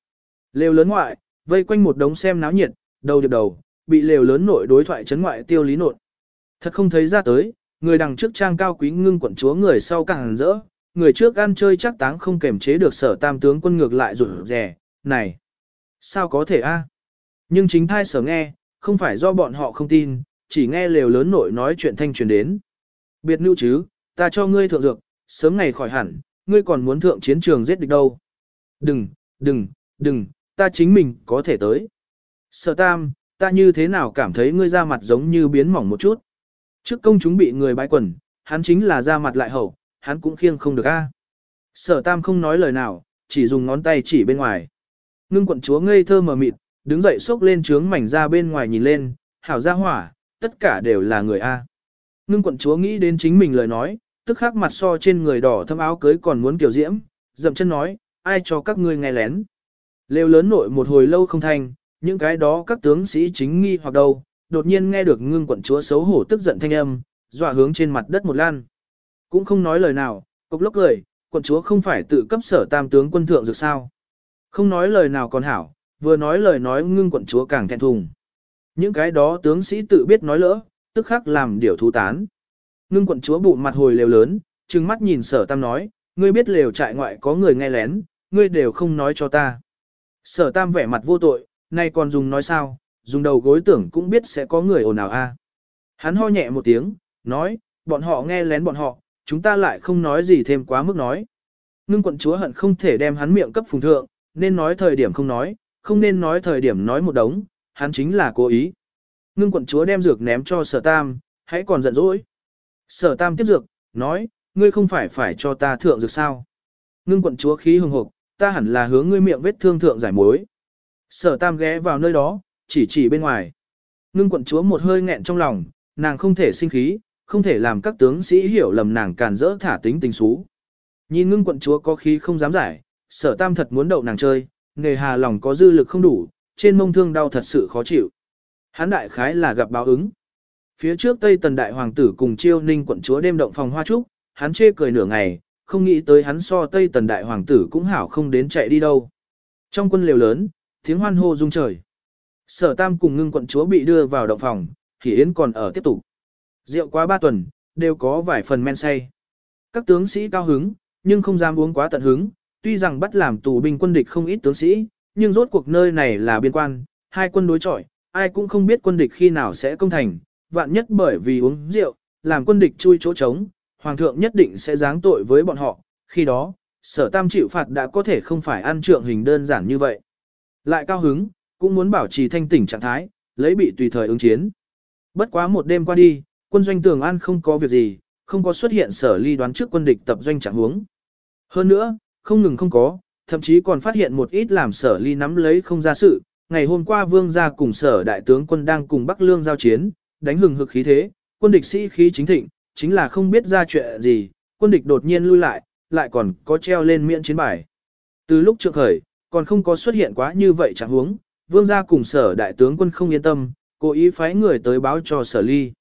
Lều lớn ngoại, vây quanh một đống xem náo nhiệt, đầu điệp đầu, bị lều lớn nội đối thoại chấn ngoại tiêu lý nột. Thật không thấy ra tới, người đằng trước trang cao quý ngưng quận chúa người sau càng rỡ, người trước ăn chơi chắc táng không kềm chế được sở tam tướng quân ngược lại rủi rẻ, này, sao có thể a? Nhưng chính thai sở nghe, không phải do bọn họ không tin, chỉ nghe lều lớn nội nói chuyện thanh truyền đến. Biệt nữ chứ, ta cho ngươi thượng dược, sớm ngày khỏi hẳn, ngươi còn muốn thượng chiến trường giết địch đâu. Đừng, đừng, đừng, ta chính mình có thể tới. Sở tam, ta như thế nào cảm thấy ngươi da mặt giống như biến mỏng một chút. Trước công chúng bị người bái quần, hắn chính là ra mặt lại hậu, hắn cũng khiêng không được a. Sở tam không nói lời nào, chỉ dùng ngón tay chỉ bên ngoài. Ngưng quận chúa ngây thơ mờ mịt, đứng dậy xốc lên trướng mảnh ra bên ngoài nhìn lên, hảo ra hỏa, tất cả đều là người A. Ngưng quận chúa nghĩ đến chính mình lời nói, tức khắc mặt so trên người đỏ thâm áo cưới còn muốn kiểu diễm, dậm chân nói, ai cho các ngươi nghe lén. Lêu lớn nội một hồi lâu không thành, những cái đó các tướng sĩ chính nghi hoặc đâu, đột nhiên nghe được ngưng quận chúa xấu hổ tức giận thanh âm, dọa hướng trên mặt đất một lan. Cũng không nói lời nào, cục lốc cười, quận chúa không phải tự cấp sở tam tướng quân thượng dược sao. Không nói lời nào còn hảo, vừa nói lời nói ngưng quận chúa càng thẹn thùng. Những cái đó tướng sĩ tự biết nói lỡ, tức khắc làm điều thú tán. Ngưng quận chúa bụng mặt hồi lều lớn, trừng mắt nhìn sở tam nói, ngươi biết lều trại ngoại có người nghe lén, ngươi đều không nói cho ta. Sở tam vẻ mặt vô tội, nay còn dùng nói sao, dùng đầu gối tưởng cũng biết sẽ có người ồn ào a. Hắn ho nhẹ một tiếng, nói, bọn họ nghe lén bọn họ, chúng ta lại không nói gì thêm quá mức nói. Ngưng quận chúa hận không thể đem hắn miệng cấp phùng thượng, nên nói thời điểm không nói, không nên nói thời điểm nói một đống, hắn chính là cố ý. Ngưng quận chúa đem dược ném cho sở tam, hãy còn giận dỗi. Sở tam tiếp dược, nói, ngươi không phải phải cho ta thượng dược sao. Ngưng quận chúa khí hừng hộp, ta hẳn là hướng ngươi miệng vết thương thượng giải mối. Sở tam ghé vào nơi đó, chỉ chỉ bên ngoài. Ngưng quận chúa một hơi nghẹn trong lòng, nàng không thể sinh khí, không thể làm các tướng sĩ hiểu lầm nàng càn rỡ thả tính tình xú. Nhìn ngưng quận chúa có khí không dám giải, sở tam thật muốn đậu nàng chơi, nghề hà lòng có dư lực không đủ, trên mông thương đau thật sự khó chịu. Hán đại khái là gặp báo ứng. Phía trước Tây Tần Đại Hoàng tử cùng chiêu ninh quận chúa đêm động phòng hoa trúc, hắn chê cười nửa ngày, không nghĩ tới hắn so Tây Tần Đại Hoàng tử cũng hảo không đến chạy đi đâu. Trong quân liều lớn, tiếng hoan hô rung trời. Sở Tam cùng ngưng quận chúa bị đưa vào động phòng, thì Yến còn ở tiếp tục. Rượu quá ba tuần, đều có vài phần men say. Các tướng sĩ cao hứng, nhưng không dám uống quá tận hứng, tuy rằng bắt làm tù binh quân địch không ít tướng sĩ, nhưng rốt cuộc nơi này là biên quan, hai quân đối chọi, ai cũng không biết quân địch khi nào sẽ công thành, vạn nhất bởi vì uống rượu, làm quân địch chui chỗ trống, hoàng thượng nhất định sẽ giáng tội với bọn họ, khi đó, sở tam chịu phạt đã có thể không phải ăn trượng hình đơn giản như vậy. Lại cao hứng, cũng muốn bảo trì thanh tỉnh trạng thái, lấy bị tùy thời ứng chiến. Bất quá một đêm qua đi, quân doanh tường an không có việc gì, không có xuất hiện sở ly đoán trước quân địch tập doanh trạng huống. Hơn nữa, không ngừng không có, thậm chí còn phát hiện một ít làm sở ly nắm lấy không ra sự. Ngày hôm qua vương gia cùng sở đại tướng quân đang cùng Bắc Lương giao chiến, đánh hừng hực khí thế, quân địch sĩ khí chính thịnh, chính là không biết ra chuyện gì, quân địch đột nhiên lui lại, lại còn có treo lên miễn chiến bài. Từ lúc trước khởi, còn không có xuất hiện quá như vậy chẳng huống, vương gia cùng sở đại tướng quân không yên tâm, cố ý phái người tới báo cho sở ly.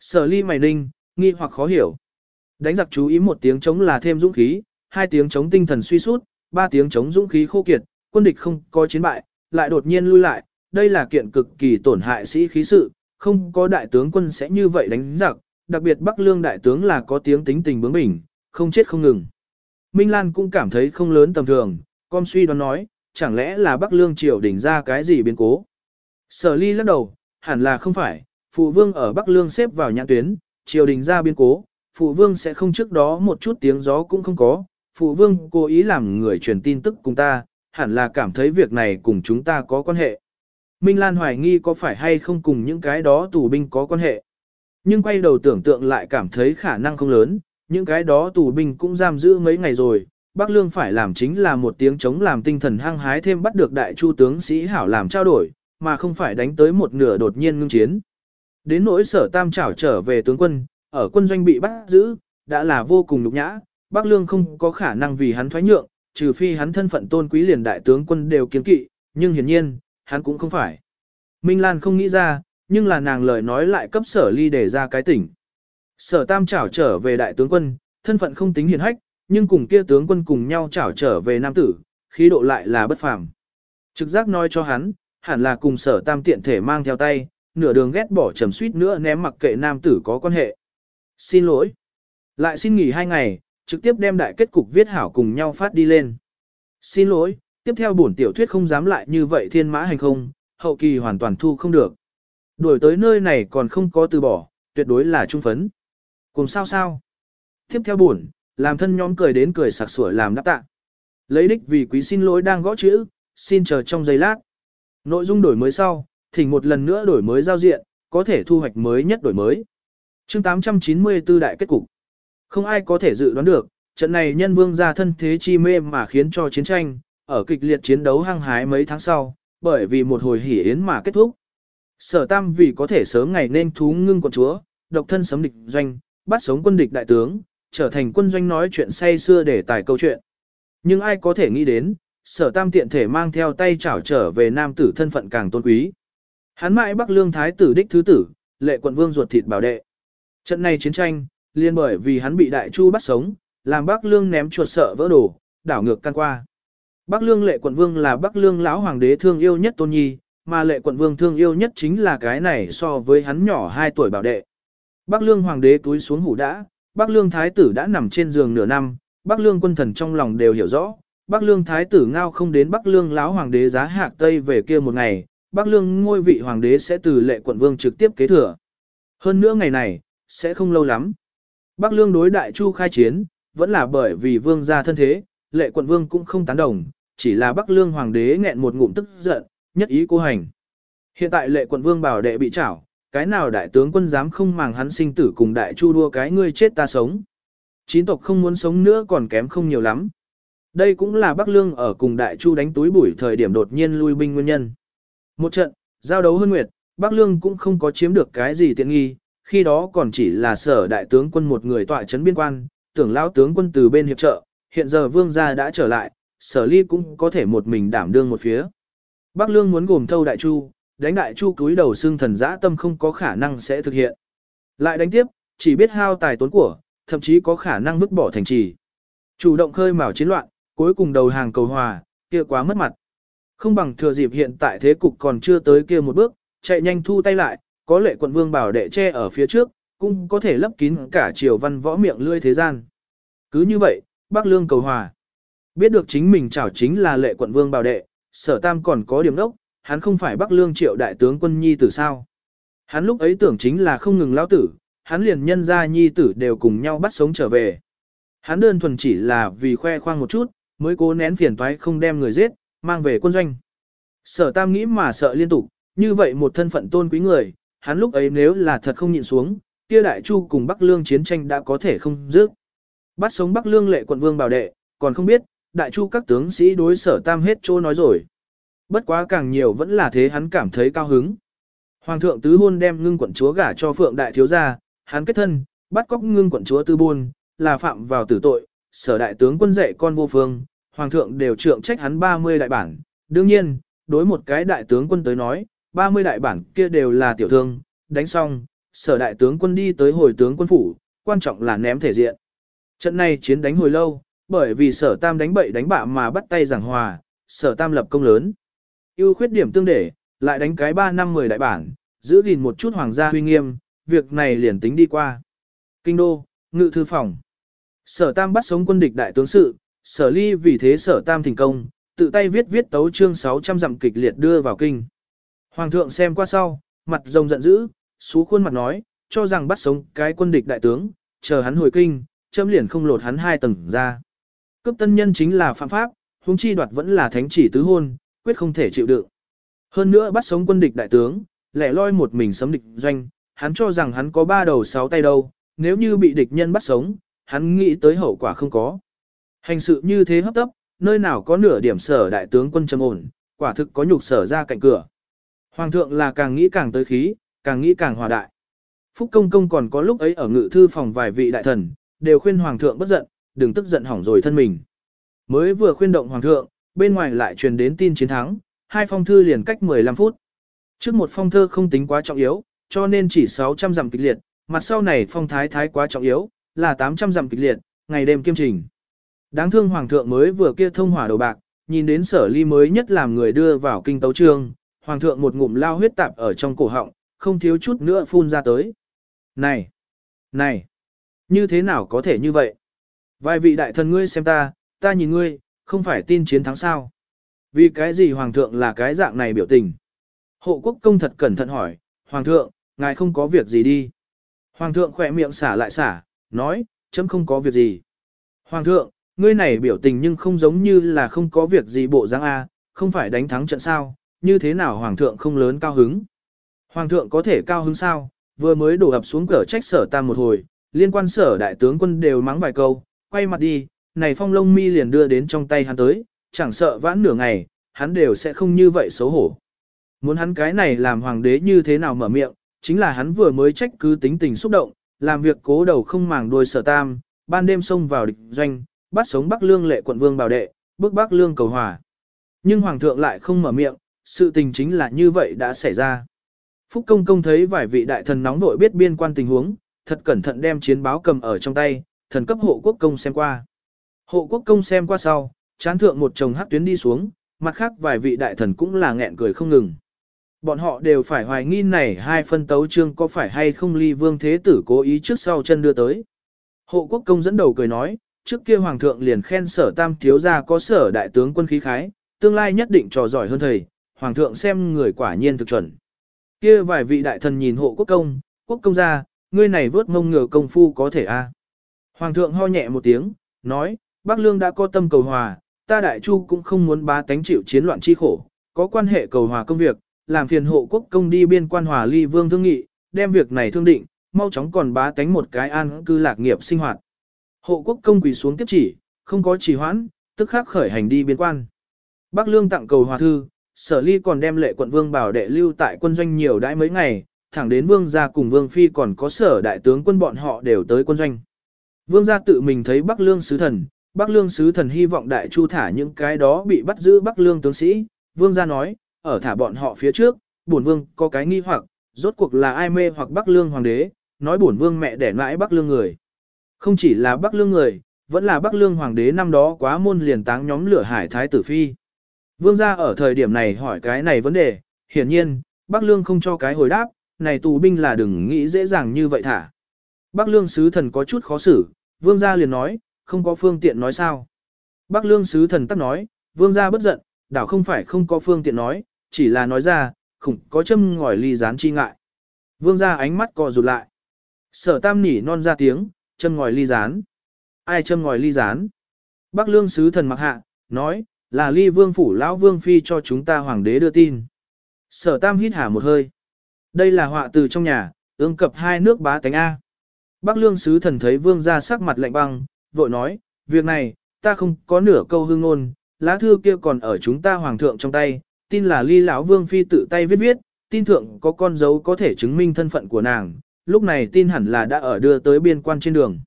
Sở ly mày ninh, nghi hoặc khó hiểu. Đánh giặc chú ý một tiếng chống là thêm dũng khí, hai tiếng chống tinh thần suy sút, ba tiếng chống dũng khí khô kiệt, quân địch không có chiến bại, lại đột nhiên lui lại, đây là kiện cực kỳ tổn hại sĩ khí sự, không có đại tướng quân sẽ như vậy đánh giặc, đặc biệt Bắc Lương đại tướng là có tiếng tính tình bướng bỉnh, không chết không ngừng. Minh Lan cũng cảm thấy không lớn tầm thường, con suy đoán nói, chẳng lẽ là Bắc Lương triều đỉnh ra cái gì biến cố. Sở ly lắc đầu, hẳn là không phải, phụ vương ở Bắc Lương xếp vào nhãn tuyến, triều đình ra biến cố, phụ vương sẽ không trước đó một chút tiếng gió cũng không có, phụ vương cố ý làm người truyền tin tức cùng ta, hẳn là cảm thấy việc này cùng chúng ta có quan hệ. Minh Lan hoài nghi có phải hay không cùng những cái đó tù binh có quan hệ. Nhưng quay đầu tưởng tượng lại cảm thấy khả năng không lớn, những cái đó tù binh cũng giam giữ mấy ngày rồi, Bắc Lương phải làm chính là một tiếng chống làm tinh thần hăng hái thêm bắt được đại chu tướng sĩ hảo làm trao đổi, mà không phải đánh tới một nửa đột nhiên ngưng chiến. Đến nỗi sở tam trảo trở về tướng quân, ở quân doanh bị bắt giữ, đã là vô cùng nhục nhã, Bắc Lương không có khả năng vì hắn thoái nhượng, trừ phi hắn thân phận tôn quý liền đại tướng quân đều kiến kỵ, nhưng hiển nhiên, hắn cũng không phải. Minh Lan không nghĩ ra, nhưng là nàng lời nói lại cấp sở ly để ra cái tỉnh. Sở tam trảo trở về đại tướng quân, thân phận không tính hiền hách, nhưng cùng kia tướng quân cùng nhau trảo trở về nam tử, khí độ lại là bất phàm. Trực giác nói cho hắn, hẳn là cùng sở tam tiện thể mang theo tay, nửa đường ghét bỏ trầm suýt nữa ném mặc kệ nam tử có quan hệ. Xin lỗi. Lại xin nghỉ hai ngày, trực tiếp đem đại kết cục viết hảo cùng nhau phát đi lên. Xin lỗi, tiếp theo bổn tiểu thuyết không dám lại như vậy thiên mã hành không, hậu kỳ hoàn toàn thu không được. Đuổi tới nơi này còn không có từ bỏ, tuyệt đối là trung phấn. Cùng sao sao? Tiếp theo buồn, làm thân nhóm cười đến cười sặc sủa làm đáp tạ. Lấy đích vì quý xin lỗi đang gõ chữ, xin chờ trong giây lát. Nội dung đổi mới sau, thỉnh một lần nữa đổi mới giao diện, có thể thu hoạch mới nhất đổi mới. chương 894 đại kết cục. Không ai có thể dự đoán được, trận này nhân vương ra thân thế chi mê mà khiến cho chiến tranh, ở kịch liệt chiến đấu hăng hái mấy tháng sau, bởi vì một hồi hỉ yến mà kết thúc. Sở tam vì có thể sớm ngày nên thú ngưng quận chúa, độc thân sấm địch doanh, bắt sống quân địch đại tướng, trở thành quân doanh nói chuyện say xưa để tải câu chuyện. Nhưng ai có thể nghĩ đến, sở tam tiện thể mang theo tay chảo trở về nam tử thân phận càng tôn quý. Hắn mãi bắc lương thái tử đích thứ tử, lệ quận vương ruột thịt bảo đệ. Trận này chiến tranh, liên bởi vì hắn bị đại chu bắt sống, làm bắc lương ném chuột sợ vỡ đổ, đảo ngược căn qua. Bắc lương lệ quận vương là bắc lương lão hoàng đế thương yêu nhất tôn nhi, mà lệ quận vương thương yêu nhất chính là cái này so với hắn nhỏ 2 tuổi bảo đệ. Bắc lương hoàng đế túi xuống hủ đã, Bắc lương thái tử đã nằm trên giường nửa năm, Bắc lương quân thần trong lòng đều hiểu rõ, Bắc lương thái tử ngao không đến Bắc lương lão hoàng đế giá hạc tây về kia một ngày, Bắc lương ngôi vị hoàng đế sẽ từ lệ quận vương trực tiếp kế thừa. Hơn nữa ngày này, sẽ không lâu lắm. Bắc lương đối đại chu khai chiến, vẫn là bởi vì vương gia thân thế, lệ quận vương cũng không tán đồng, chỉ là Bắc lương hoàng đế nghẹn một ngụm tức giận, nhất ý cô hành. Hiện tại lệ quận vương bảo đệ bị trảo, cái nào đại tướng quân dám không màng hắn sinh tử cùng đại chu đua cái ngươi chết ta sống. Chín tộc không muốn sống nữa còn kém không nhiều lắm. Đây cũng là Bắc Lương ở cùng đại chu đánh túi bụi thời điểm đột nhiên lui binh nguyên nhân. Một trận, giao đấu hơn nguyệt, Bắc Lương cũng không có chiếm được cái gì tiện nghi, khi đó còn chỉ là sở đại tướng quân một người tọa chấn biên quan, tưởng lão tướng quân từ bên hiệp trợ, hiện giờ vương gia đã trở lại, sở ly cũng có thể một mình đảm đương một phía. Bắc Lương muốn gồm thâu đại chu, đánh đại chu cúi đầu xương thần dã tâm không có khả năng sẽ thực hiện. Lại đánh tiếp, chỉ biết hao tài tốn của, thậm chí có khả năng vứt bỏ thành trì. Chủ động khơi mào chiến loạn, cuối cùng đầu hàng cầu hòa, kia quá mất mặt. Không bằng thừa dịp hiện tại thế cục còn chưa tới kia một bước, chạy nhanh thu tay lại, có lệ quận vương bảo đệ che ở phía trước, cũng có thể lấp kín cả triều văn võ miệng lươi thế gian. Cứ như vậy, Bắc Lương cầu hòa. Biết được chính mình chảo chính là lệ quận vương bảo đệ, sở tam còn có điểm đốc, hắn không phải Bắc Lương triệu đại tướng quân nhi tử sao. Hắn lúc ấy tưởng chính là không ngừng lao tử, hắn liền nhân ra nhi tử đều cùng nhau bắt sống trở về. Hắn đơn thuần chỉ là vì khoe khoang một chút, mới cố nén phiền toái không đem người giết, mang về quân doanh. Sở tam nghĩ mà sợ liên tục, như vậy một thân phận tôn quý người, hắn lúc ấy nếu là thật không nhịn xuống, kia đại chu cùng Bắc Lương chiến tranh đã có thể không dứt. Bắt sống Bắc Lương lệ quận vương bảo đệ, còn không biết, đại chu các tướng sĩ đối sở tam hết chỗ nói rồi. Bất quá càng nhiều vẫn là thế hắn cảm thấy cao hứng. Hoàng thượng tứ hôn đem ngưng quận chúa gả cho phượng đại thiếu gia, hắn kết thân, bắt cóc ngưng quận chúa tư buôn, là phạm vào tử tội, sở đại tướng quân dạy con vô phương, hoàng thượng đều trượng trách hắn 30 đại bản. Đương nhiên, đối một cái đại tướng quân tới nói, 30 đại bản kia đều là tiểu thương, đánh xong, sở đại tướng quân đi tới hồi tướng quân phủ, quan trọng là ném thể diện. Trận này chiến đánh hồi lâu, bởi vì sở tam đánh bậy đánh bạ mà bắt tay giảng hòa, sở tam lập công lớn ưu khuyết điểm tương để, lại đánh cái 3 năm 10 đại bản, giữ gìn một chút hoàng gia huy nghiêm, việc này liền tính đi qua. Kinh đô, ngự thư phòng. Sở tam bắt sống quân địch đại tướng sự, sở ly vì thế sở tam thành công, tự tay viết viết tấu chương 600 dặm kịch liệt đưa vào kinh. Hoàng thượng xem qua sau, mặt rồng giận dữ, xú khuôn mặt nói, cho rằng bắt sống cái quân địch đại tướng, chờ hắn hồi kinh, châm liền không lột hắn hai tầng ra. Cấp tân nhân chính là phạm pháp, huống chi đoạt vẫn là thánh chỉ tứ hôn, quyết không thể chịu đựng. Hơn nữa bắt sống quân địch đại tướng, lẻ loi một mình sấm địch doanh, hắn cho rằng hắn có ba đầu sáu tay đâu, nếu như bị địch nhân bắt sống, hắn nghĩ tới hậu quả không có. Hành sự như thế hấp tấp, nơi nào có nửa điểm sở đại tướng quân trầm ổn, quả thực có nhục sở ra cạnh cửa. Hoàng thượng là càng nghĩ càng tới khí, càng nghĩ càng hòa đại. Phúc Công Công còn có lúc ấy ở ngự thư phòng vài vị đại thần, đều khuyên Hoàng thượng bất giận, đừng tức giận hỏng rồi thân mình. Mới vừa khuyên động Hoàng thượng, bên ngoài lại truyền đến tin chiến thắng, hai phong thư liền cách 15 phút. Trước một phong thơ không tính quá trọng yếu, cho nên chỉ 600 dặm kịch liệt, mặt sau này phong thái thái quá trọng yếu, là 800 dặm kịch liệt, ngày đêm kiêm trình. Đáng thương Hoàng thượng mới vừa kia thông hỏa đầu bạc, nhìn đến sở ly mới nhất làm người đưa vào kinh tấu trương, Hoàng thượng một ngụm lao huyết tạp ở trong cổ họng, không thiếu chút nữa phun ra tới. Này! Này! Như thế nào có thể như vậy? Vài vị đại thần ngươi xem ta, ta nhìn ngươi, không phải tin chiến thắng sao? Vì cái gì Hoàng thượng là cái dạng này biểu tình? Hộ quốc công thật cẩn thận hỏi, Hoàng thượng, ngài không có việc gì đi. Hoàng thượng khỏe miệng xả lại xả, nói, chấm không có việc gì. Hoàng thượng, ngươi này biểu tình nhưng không giống như là không có việc gì bộ dáng A, không phải đánh thắng trận sao, như thế nào Hoàng thượng không lớn cao hứng. Hoàng thượng có thể cao hứng sao, vừa mới đổ ập xuống cửa trách sở tam một hồi, liên quan sở đại tướng quân đều mắng vài câu, quay mặt đi, này phong lông mi liền đưa đến trong tay hắn tới, chẳng sợ vãn nửa ngày, hắn đều sẽ không như vậy xấu hổ. Muốn hắn cái này làm hoàng đế như thế nào mở miệng, chính là hắn vừa mới trách cứ tính tình xúc động, làm việc cố đầu không màng đôi sở tam, ban đêm xông vào địch doanh, bắt sống Bắc Lương lệ quận vương bảo đệ, bức Bắc Lương cầu hòa. Nhưng hoàng thượng lại không mở miệng, sự tình chính là như vậy đã xảy ra. Phúc Công Công thấy vài vị đại thần nóng vội biết biên quan tình huống, thật cẩn thận đem chiến báo cầm ở trong tay, thần cấp hộ quốc công xem qua. Hộ quốc công xem qua sau, chán thượng một chồng hắc tuyến đi xuống, mặt khác vài vị đại thần cũng là nghẹn cười không ngừng. Bọn họ đều phải hoài nghi này hai phân tấu chương có phải hay không ly vương thế tử cố ý trước sau chân đưa tới. Hộ quốc công dẫn đầu cười nói, trước kia hoàng thượng liền khen sở tam thiếu gia có sở đại tướng quân khí khái, tương lai nhất định trò giỏi hơn thầy, hoàng thượng xem người quả nhiên thực chuẩn. Kia vài vị đại thần nhìn hộ quốc công, quốc công gia, ngươi này vớt mông ngựa công phu có thể a. Hoàng thượng ho nhẹ một tiếng, nói, Bắc Lương đã có tâm cầu hòa, ta đại chu cũng không muốn bá tánh chịu chiến loạn chi khổ, có quan hệ cầu hòa công việc, làm phiền hộ quốc công đi biên quan hòa ly vương thương nghị, đem việc này thương định, mau chóng còn bá tánh một cái an cư lạc nghiệp sinh hoạt. Hộ quốc công quỳ xuống tiếp chỉ, không có trì hoãn, tức khắc khởi hành đi biên quan. Bắc Lương tặng cầu hòa thư, sở ly còn đem lệ quận vương bảo đệ lưu tại quân doanh nhiều đãi mấy ngày, thẳng đến vương gia cùng vương phi còn có sở đại tướng quân bọn họ đều tới quân doanh. Vương gia tự mình thấy Bắc Lương sứ thần, Bắc Lương sứ thần hy vọng đại chu thả những cái đó bị bắt giữ Bắc Lương tướng sĩ, vương gia nói, ở thả bọn họ phía trước, bổn vương có cái nghi hoặc, rốt cuộc là ai mê hoặc Bắc Lương hoàng đế, nói bổn vương mẹ đẻ mãi Bắc Lương người. Không chỉ là Bắc Lương người, vẫn là Bắc Lương hoàng đế năm đó quá môn liền táng nhóm lửa hải thái tử phi. Vương gia ở thời điểm này hỏi cái này vấn đề, hiển nhiên, Bắc Lương không cho cái hồi đáp, này tù binh là đừng nghĩ dễ dàng như vậy thả. Bắc Lương sứ thần có chút khó xử, vương gia liền nói, không có phương tiện nói sao. Bắc Lương sứ thần tắc nói, vương gia bất giận, đảo không phải không có phương tiện nói, chỉ là nói ra, khủng có châm ngòi ly gián chi ngại. Vương gia ánh mắt co rụt lại. Sở tam nỉ non ra tiếng, châm ngòi ly gián. Ai châm ngòi ly gián? Bắc lương sứ thần mặc hạ, nói, là ly vương phủ lão vương phi cho chúng ta hoàng đế đưa tin. Sở tam hít hả một hơi. Đây là họa từ trong nhà, ương cập hai nước bá tánh A. Bắc lương sứ thần thấy vương gia sắc mặt lạnh băng, vội nói, việc này, ta không có nửa câu hương ngôn, lá thư kia còn ở chúng ta hoàng thượng trong tay, tin là ly lão vương phi tự tay viết viết, tin thượng có con dấu có thể chứng minh thân phận của nàng, lúc này tin hẳn là đã ở đưa tới biên quan trên đường.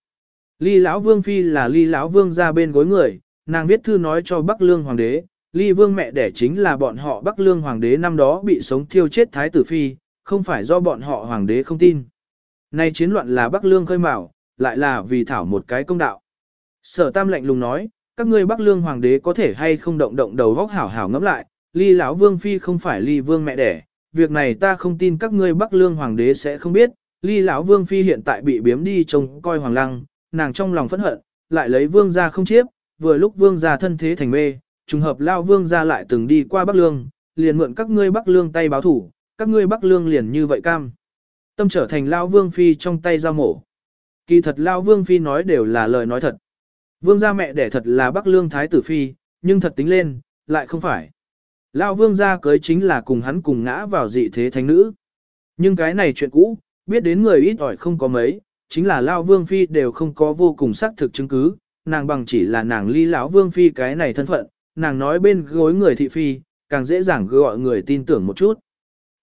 Ly lão vương phi là ly lão vương ra bên gối người, nàng viết thư nói cho Bắc Lương hoàng đế, ly vương mẹ đẻ chính là bọn họ Bắc Lương hoàng đế năm đó bị sống thiêu chết thái tử phi, không phải do bọn họ hoàng đế không tin. Nay chiến loạn là Bắc Lương khơi mào, lại là vì thảo một cái công đạo. Sở Tam lạnh lùng nói, các ngươi Bắc Lương hoàng đế có thể hay không động động đầu góc hảo hảo ngẫm lại, ly lão vương phi không phải ly vương mẹ đẻ, việc này ta không tin các ngươi Bắc Lương hoàng đế sẽ không biết, ly lão vương phi hiện tại bị biếm đi trông coi hoàng lăng, nàng trong lòng phẫn hận, lại lấy vương gia không chiếp, vừa lúc vương gia thân thế thành mê, trùng hợp lao vương gia lại từng đi qua Bắc Lương, liền mượn các ngươi Bắc Lương tay báo thủ, các ngươi Bắc Lương liền như vậy cam. Tâm trở thành lao vương phi trong tay giao mổ. Kỳ thật lao vương phi nói đều là lời nói thật. Vương gia mẹ đẻ thật là Bắc Lương thái tử phi, nhưng thật tính lên, lại không phải. Lão vương gia cưới chính là cùng hắn cùng ngã vào dị thế thánh nữ. Nhưng cái này chuyện cũ, biết đến người ít ỏi không có mấy, chính là Lão vương phi đều không có vô cùng xác thực chứng cứ, nàng bằng chỉ là nàng ly lão vương phi cái này thân phận, nàng nói bên gối người thị phi, càng dễ dàng gọi người tin tưởng một chút.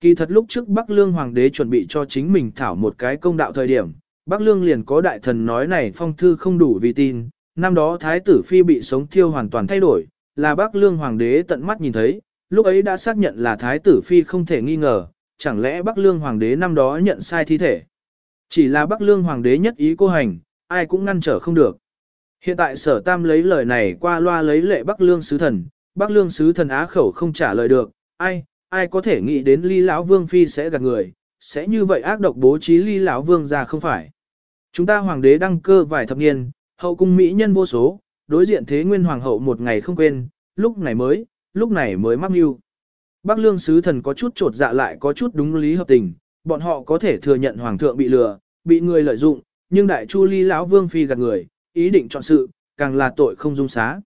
Kỳ thật lúc trước Bắc Lương Hoàng đế chuẩn bị cho chính mình thảo một cái công đạo thời điểm, Bắc Lương liền có đại thần nói này phong thư không đủ vì tin, năm đó Thái tử Phi bị sống thiêu hoàn toàn thay đổi, là Bắc Lương Hoàng đế tận mắt nhìn thấy, lúc ấy đã xác nhận là Thái tử Phi không thể nghi ngờ, chẳng lẽ Bắc Lương Hoàng đế năm đó nhận sai thi thể. Chỉ là Bắc Lương Hoàng đế nhất ý cô hành, ai cũng ngăn trở không được. Hiện tại sở tam lấy lời này qua loa lấy lệ Bắc Lương Sứ Thần, Bắc Lương Sứ Thần á khẩu không trả lời được, ai, ai có thể nghĩ đến ly lão vương phi sẽ gạt người, sẽ như vậy ác độc bố trí ly lão vương ra không phải. Chúng ta hoàng đế đăng cơ vài thập niên, hậu cung mỹ nhân vô số, đối diện thế nguyên hoàng hậu một ngày không quên, lúc này mới, lúc này mới mắc mưu. Bắc lương sứ thần có chút trột dạ lại có chút đúng lý hợp tình, bọn họ có thể thừa nhận hoàng thượng bị lừa, bị người lợi dụng, nhưng đại chu ly lão vương phi gạt người, ý định chọn sự, càng là tội không dung xá.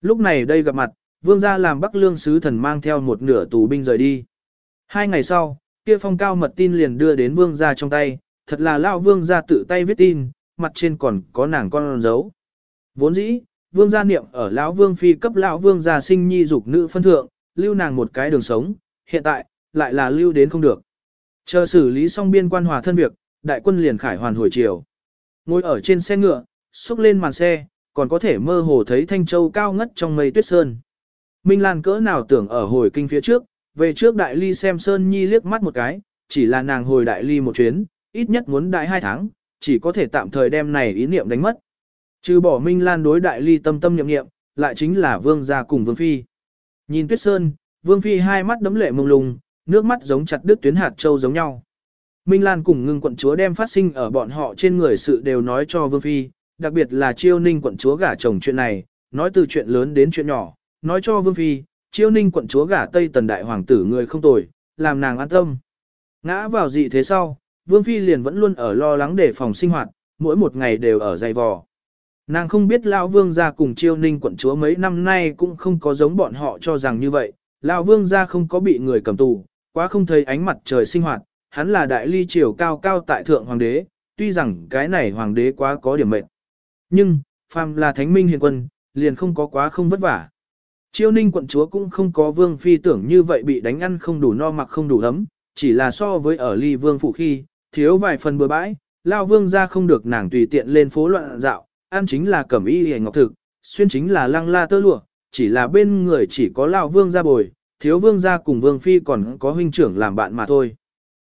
Lúc này đây gặp mặt, vương gia làm bắc lương sứ thần mang theo một nửa tù binh rời đi. Hai ngày sau, kia phong cao mật tin liền đưa đến vương gia trong tay, thật là lão vương gia tự tay viết tin, mặt trên còn có nàng con dấu. Vốn dĩ, vương gia niệm ở lão vương phi cấp lão vương gia sinh nhi dục nữ phân thượng, lưu nàng một cái đường sống, hiện tại, lại là lưu đến không được. Chờ xử lý xong biên quan hòa thân việc, đại quân liền khải hoàn hồi chiều. Ngồi ở trên xe ngựa, xúc lên màn xe, còn có thể mơ hồ thấy Thanh Châu cao ngất trong mây tuyết sơn. Minh Lan cỡ nào tưởng ở hồi kinh phía trước, về trước đại ly xem Sơn Nhi liếc mắt một cái, chỉ là nàng hồi đại ly một chuyến, ít nhất muốn đại hai tháng, chỉ có thể tạm thời đem này ý niệm đánh mất. Trừ bỏ Minh Lan đối đại ly tâm tâm nhậm nghiệm, lại chính là Vương gia cùng Vương Phi. Nhìn Tuyết Sơn, Vương Phi hai mắt đấm lệ mông lung, nước mắt giống chặt đứt tuyến hạt châu giống nhau. Minh Lan cùng ngưng quận chúa đem phát sinh ở bọn họ trên người sự đều nói cho Vương Phi, đặc biệt là chiêu ninh quận chúa gả chồng chuyện này, nói từ chuyện lớn đến chuyện nhỏ, nói cho Vương Phi, chiêu ninh quận chúa gả Tây Tần Đại Hoàng tử người không tồi, làm nàng an tâm. Ngã vào dị thế sau, Vương Phi liền vẫn luôn ở lo lắng để phòng sinh hoạt, mỗi một ngày đều ở dày vò. Nàng không biết Lão Vương gia cùng chiêu ninh quận chúa mấy năm nay cũng không có giống bọn họ cho rằng như vậy, Lão Vương gia không có bị người cầm tù, quá không thấy ánh mặt trời sinh hoạt, hắn là đại ly triều cao cao tại thượng hoàng đế, tuy rằng cái này hoàng đế quá có điểm mệnh. Nhưng, phàm là thánh minh hiền quân, liền không có quá không vất vả. Chiêu ninh quận chúa cũng không có vương phi tưởng như vậy bị đánh ăn không đủ no mặc không đủ ấm, chỉ là so với ở ly vương phủ khi, thiếu vài phần bừa bãi, lao vương ra không được nàng tùy tiện lên phố loạn dạo, ăn chính là cẩm y hề ngọc thực, xuyên chính là lăng la tơ lụa, chỉ là bên người chỉ có lao vương ra bồi, thiếu vương ra cùng vương phi còn có huynh trưởng làm bạn mà thôi.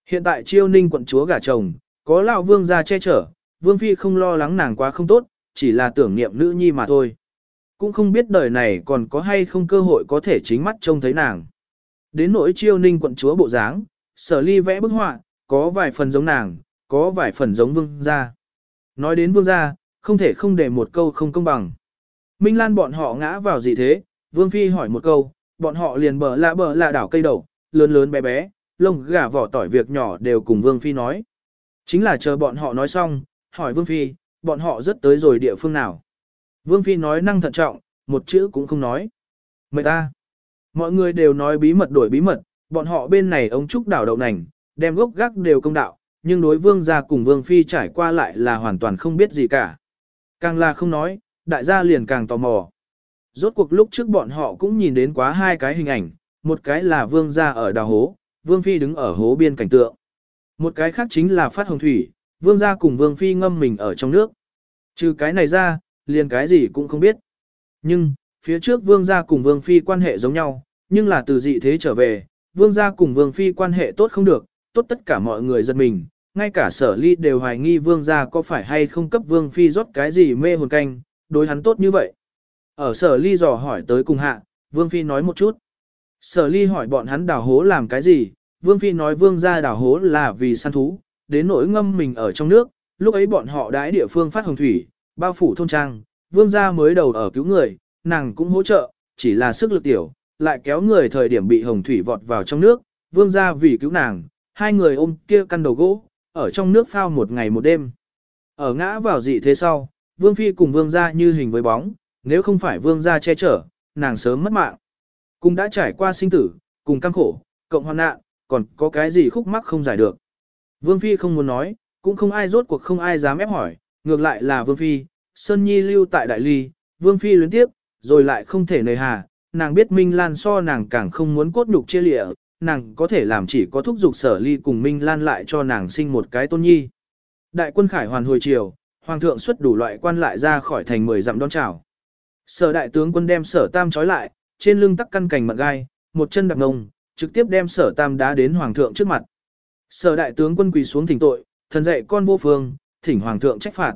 Hiện tại chiêu ninh quận chúa gả chồng, có lao vương ra che chở, vương phi không lo lắng nàng quá không tốt, chỉ là tưởng niệm nữ nhi mà thôi. Cũng không biết đời này còn có hay không cơ hội có thể chính mắt trông thấy nàng. Đến nỗi chiêu ninh quận chúa bộ dáng, sở ly vẽ bức họa, có vài phần giống nàng, có vài phần giống vương gia. Nói đến vương gia, không thể không để một câu không công bằng. Minh Lan bọn họ ngã vào gì thế, vương phi hỏi một câu, bọn họ liền bờ lạ bờ lạ đảo cây đầu, lớn lớn bé bé, lông gà vỏ tỏi việc nhỏ đều cùng vương phi nói. Chính là chờ bọn họ nói xong, hỏi vương phi, bọn họ rất tới rồi địa phương nào. Vương phi nói năng thận trọng, một chữ cũng không nói. Mời ta. Mọi người đều nói bí mật đổi bí mật, bọn họ bên này ông trúc đảo đậu nành, đem gốc gác đều công đạo, nhưng đối vương gia cùng vương phi trải qua lại là hoàn toàn không biết gì cả. Càng là không nói, đại gia liền càng tò mò. Rốt cuộc lúc trước bọn họ cũng nhìn đến quá hai cái hình ảnh, một cái là vương gia ở đào hố, vương phi đứng ở hố biên cảnh tượng. Một cái khác chính là phát hồng thủy, vương gia cùng vương phi ngâm mình ở trong nước. Trừ cái này ra, liền cái gì cũng không biết. Nhưng, phía trước vương gia cùng vương phi quan hệ giống nhau, nhưng là từ dị thế trở về, vương gia cùng vương phi quan hệ tốt không được, tốt tất cả mọi người giật mình, ngay cả sở ly đều hoài nghi vương gia có phải hay không cấp vương phi rót cái gì mê hồn canh, đối hắn tốt như vậy. Ở sở ly dò hỏi tới cùng hạ, vương phi nói một chút. Sở ly hỏi bọn hắn đào hố làm cái gì, vương phi nói vương gia đào hố là vì săn thú, đến nỗi ngâm mình ở trong nước, lúc ấy bọn họ đãi địa phương phát hồng thủy, bao phủ thôn trang, vương gia mới đầu ở cứu người, nàng cũng hỗ trợ, chỉ là sức lực tiểu, lại kéo người thời điểm bị hồng thủy vọt vào trong nước, vương gia vì cứu nàng, hai người ôm kia căn đầu gỗ, ở trong nước phao một ngày một đêm. Ở ngã vào dị thế sau, vương phi cùng vương gia như hình với bóng, nếu không phải vương gia che chở, nàng sớm mất mạng. Cùng đã trải qua sinh tử, cùng căng khổ, cộng hoạn nạn, còn có cái gì khúc mắc không giải được. Vương phi không muốn nói, cũng không ai rốt cuộc không ai dám ép hỏi, ngược lại là vương phi, Sơn Nhi lưu tại Đại Ly, Vương Phi luyến tiếp, rồi lại không thể nề hà, nàng biết Minh Lan so nàng càng không muốn cốt nhục chia lịa, nàng có thể làm chỉ có thúc dục sở ly cùng Minh Lan lại cho nàng sinh một cái tôn nhi. Đại quân khải hoàn hồi chiều, hoàng thượng xuất đủ loại quan lại ra khỏi thành mười dặm đón chào. Sở đại tướng quân đem sở tam trói lại, trên lưng tắc căn cành mật gai, một chân đạp ngông, trực tiếp đem sở tam đá đến hoàng thượng trước mặt. Sở đại tướng quân quỳ xuống thỉnh tội, thần dạy con vô phương, thỉnh hoàng thượng trách phạt.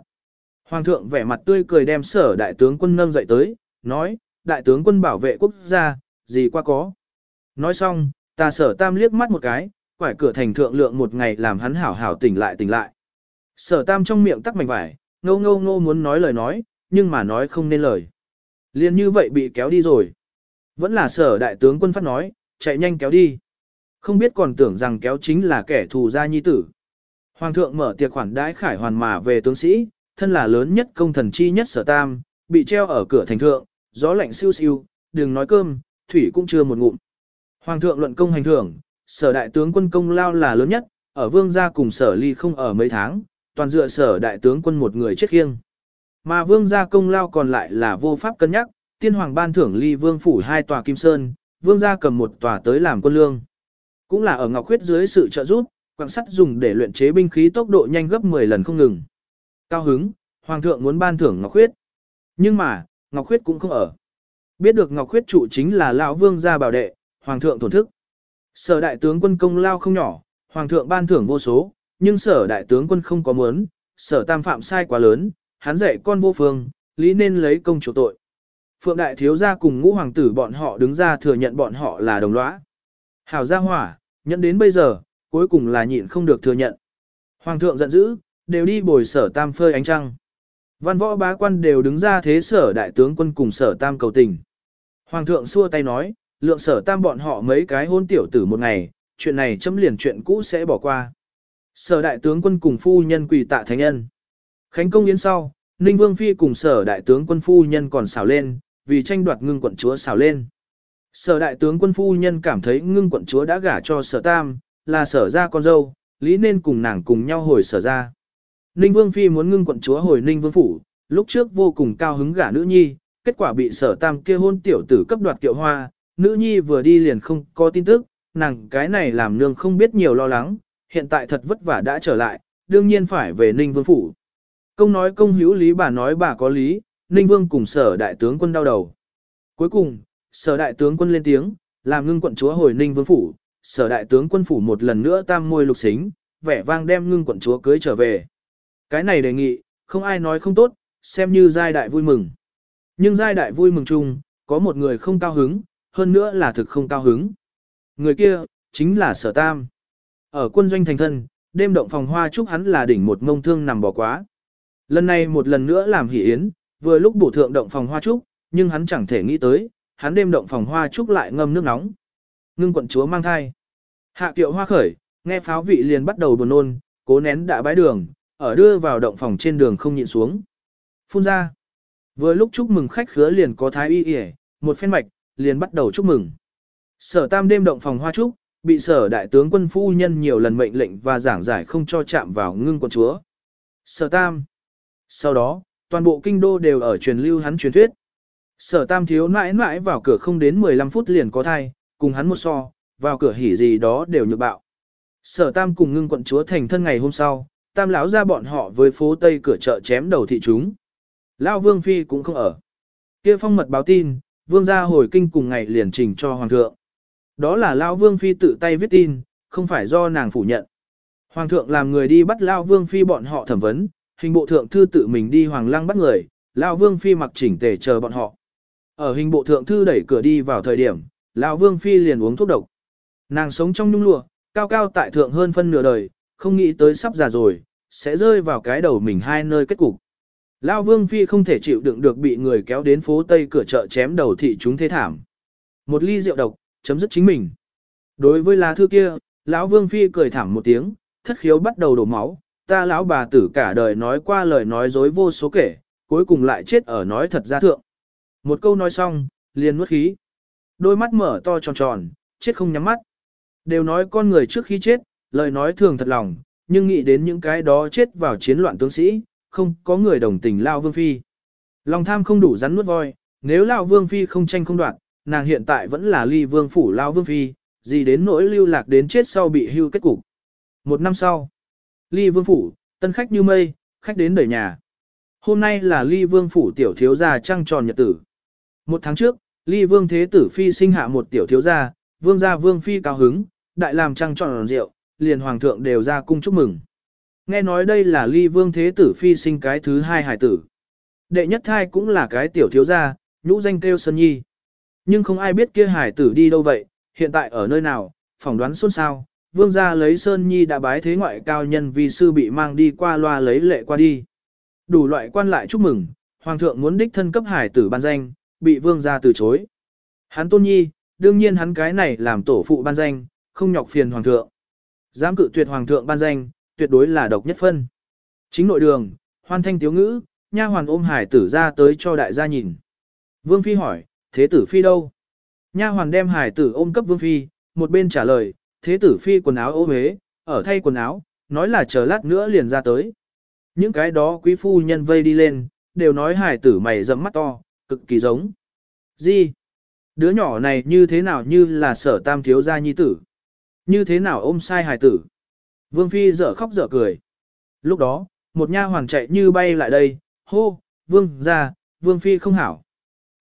Hoàng thượng vẻ mặt tươi cười đem sở đại tướng quân nâng dậy tới, nói, đại tướng quân bảo vệ quốc gia, gì qua có. Nói xong, ta sở tam liếc mắt một cái, quải cửa thành thượng lượng một ngày làm hắn hảo hảo tỉnh lại tỉnh lại. Sở tam trong miệng tắc mảnh vải, ngâu ngâu ngô muốn nói lời nói, nhưng mà nói không nên lời. Liên như vậy bị kéo đi rồi. Vẫn là sở đại tướng quân phát nói, chạy nhanh kéo đi. Không biết còn tưởng rằng kéo chính là kẻ thù gia nhi tử. Hoàng thượng mở tiệc khoản đãi khải hoàn mà về tướng sĩ, thân là lớn nhất công thần chi nhất sở tam, bị treo ở cửa thành thượng, gió lạnh siêu siêu, đừng nói cơm, thủy cũng chưa một ngụm. Hoàng thượng luận công hành thưởng, sở đại tướng quân công lao là lớn nhất, ở vương gia cùng sở ly không ở mấy tháng, toàn dựa sở đại tướng quân một người chết khiêng. Mà vương gia công lao còn lại là vô pháp cân nhắc, tiên hoàng ban thưởng ly vương phủ hai tòa kim sơn, vương gia cầm một tòa tới làm quân lương. Cũng là ở Ngọc Khuyết dưới sự trợ giúp, quặng sắt dùng để luyện chế binh khí tốc độ nhanh gấp 10 lần không ngừng. Cao hứng, hoàng thượng muốn ban thưởng Ngọc Khuyết. Nhưng mà, Ngọc Khuyết cũng không ở. Biết được Ngọc Khuyết trụ chính là lão vương gia bảo đệ, hoàng thượng tổn thức. Sở đại tướng quân công lao không nhỏ, hoàng thượng ban thưởng vô số, nhưng sở đại tướng quân không có muốn, sở tam phạm sai quá lớn, hắn dạy con vô phương, lý nên lấy công chủ tội. Phượng đại thiếu gia cùng ngũ hoàng tử bọn họ đứng ra thừa nhận bọn họ là đồng lõa. Hảo gia hỏa, nhận đến bây giờ, cuối cùng là nhịn không được thừa nhận. Hoàng thượng giận dữ, đều đi bồi sở tam phơi ánh trăng. Văn võ bá quan đều đứng ra thế sở đại tướng quân cùng sở tam cầu tình. Hoàng thượng xua tay nói, lượng sở tam bọn họ mấy cái hôn tiểu tử một ngày, chuyện này chấm liền chuyện cũ sẽ bỏ qua. Sở đại tướng quân cùng phu nhân quỳ tạ thánh nhân. Khánh công yến sau, Ninh Vương Phi cùng sở đại tướng quân phu nhân còn xào lên, vì tranh đoạt ngưng quận chúa xào lên. Sở đại tướng quân phu nhân cảm thấy ngưng quận chúa đã gả cho sở tam, là sở ra con dâu, lý nên cùng nàng cùng nhau hồi sở ra. Ninh Vương Phi muốn ngưng quận chúa hồi Ninh Vương Phủ, lúc trước vô cùng cao hứng gả nữ nhi, kết quả bị sở tam kia hôn tiểu tử cấp đoạt kiệu hoa, nữ nhi vừa đi liền không có tin tức, nàng cái này làm nương không biết nhiều lo lắng, hiện tại thật vất vả đã trở lại, đương nhiên phải về Ninh Vương Phủ. Công nói công hữu lý bà nói bà có lý, Ninh Vương cùng sở đại tướng quân đau đầu. Cuối cùng, sở đại tướng quân lên tiếng, làm ngưng quận chúa hồi Ninh Vương Phủ, sở đại tướng quân phủ một lần nữa tam môi lục xính, vẻ vang đem ngưng quận chúa cưới trở về. Cái này đề nghị, không ai nói không tốt, xem như giai đại vui mừng. Nhưng giai đại vui mừng chung, có một người không cao hứng, hơn nữa là thực không cao hứng. Người kia, chính là sở tam. Ở quân doanh thành thân, đêm động phòng hoa chúc hắn là đỉnh một ngông thương nằm bỏ quá. Lần này một lần nữa làm hỷ yến, vừa lúc bổ thượng động phòng hoa trúc, nhưng hắn chẳng thể nghĩ tới, hắn đêm động phòng hoa trúc lại ngâm nước nóng. Ngưng quận chúa mang thai. Hạ kiệu hoa khởi, nghe pháo vị liền bắt đầu buồn nôn, cố nén đã bái đường, ở đưa vào động phòng trên đường không nhịn xuống. Phun ra. Vừa lúc chúc mừng khách khứa liền có thái y y, một phen mạch, liền bắt đầu chúc mừng. Sở tam đêm động phòng hoa trúc, bị sở đại tướng quân phu nhân nhiều lần mệnh lệnh và giảng giải không cho chạm vào ngưng quận chúa. Sở tam. Sau đó, toàn bộ kinh đô đều ở truyền lưu hắn truyền thuyết. Sở tam thiếu mãi mãi vào cửa không đến 15 phút liền có thai, cùng hắn một so, vào cửa hỉ gì đó đều nhược bạo. Sở tam cùng ngưng quận chúa thành thân ngày hôm sau, tam lão ra bọn họ với phố tây cửa chợ chém đầu thị chúng. Lão vương phi cũng không ở. kia phong mật báo tin, vương gia hồi kinh cùng ngày liền trình cho hoàng thượng. Đó là lão vương phi tự tay viết tin, không phải do nàng phủ nhận. Hoàng thượng làm người đi bắt lão vương phi bọn họ thẩm vấn, hình bộ thượng thư tự mình đi hoàng lăng bắt người, lão vương phi mặc chỉnh tề chờ bọn họ. Ở hình bộ thượng thư đẩy cửa đi vào thời điểm, lão vương phi liền uống thuốc độc. Nàng sống trong nhung lụa, cao cao tại thượng hơn phân nửa đời, không nghĩ tới sắp già rồi, sẽ rơi vào cái đầu mình hai nơi kết cục. Lão vương phi không thể chịu đựng được bị người kéo đến phố tây cửa chợ chém đầu thị chúng thế thảm. Một ly rượu độc, chấm dứt chính mình. Đối với lá thư kia, lão vương phi cười thảm một tiếng, thất khiếu bắt đầu đổ máu, ta lão bà tử cả đời nói qua lời nói dối vô số kể, cuối cùng lại chết ở nói thật ra thượng. Một câu nói xong, liền nuốt khí. Đôi mắt mở to tròn tròn, chết không nhắm mắt. Đều nói con người trước khi chết, lời nói thường thật lòng, nhưng nghĩ đến những cái đó chết vào chiến loạn tướng sĩ, không có người đồng tình lao vương phi. Lòng tham không đủ rắn nuốt voi, nếu Lão Vương Phi không tranh không đoạt, nàng hiện tại vẫn là ly vương phủ Lão Vương Phi, gì đến nỗi lưu lạc đến chết sau bị hưu kết cục. Một năm sau, ly vương phủ, tân khách như mây, khách đến đời nhà. Hôm nay là ly vương phủ tiểu thiếu gia trăng tròn nhật tử. Một tháng trước, ly vương thế tử phi sinh hạ một tiểu thiếu gia, vương gia vương phi cao hứng, đại làm trăng tròn rượu, liền hoàng thượng đều ra cung chúc mừng. Nghe nói đây là ly vương thế tử phi sinh cái thứ hai hải tử. Đệ nhất thai cũng là cái tiểu thiếu gia, nhũ danh kêu Sơn Nhi. Nhưng không ai biết kia hải tử đi đâu vậy, hiện tại ở nơi nào, phỏng đoán xôn xao, vương gia lấy Sơn Nhi đã bái thế ngoại cao nhân vì sư bị mang đi qua loa lấy lệ qua đi. Đủ loại quan lại chúc mừng, hoàng thượng muốn đích thân cấp hải tử ban danh, bị vương gia từ chối. Hắn tôn nhi, đương nhiên hắn cái này làm tổ phụ ban danh, không nhọc phiền hoàng thượng. Dám cự tuyệt hoàng thượng ban danh, tuyệt đối là độc nhất phân. Chính nội đường, hoan thanh tiếu ngữ, nha hoàn ôm hải tử ra tới cho đại gia nhìn. Vương Phi hỏi, thế tử Phi đâu? Nha hoàn đem hải tử ôm cấp Vương Phi, một bên trả lời, thế tử Phi quần áo ô hế, ở thay quần áo, nói là chờ lát nữa liền ra tới. Những cái đó quý phu nhân vây đi lên, đều nói hải tử mày rậm mắt to, cực kỳ giống. Gì? Đứa nhỏ này như thế nào như là sở tam thiếu gia nhi tử? Như thế nào ôm sai hải tử? Vương Phi dở khóc dở cười. Lúc đó, một nha hoàn chạy như bay lại đây, hô, Vương ra, Vương Phi không hảo.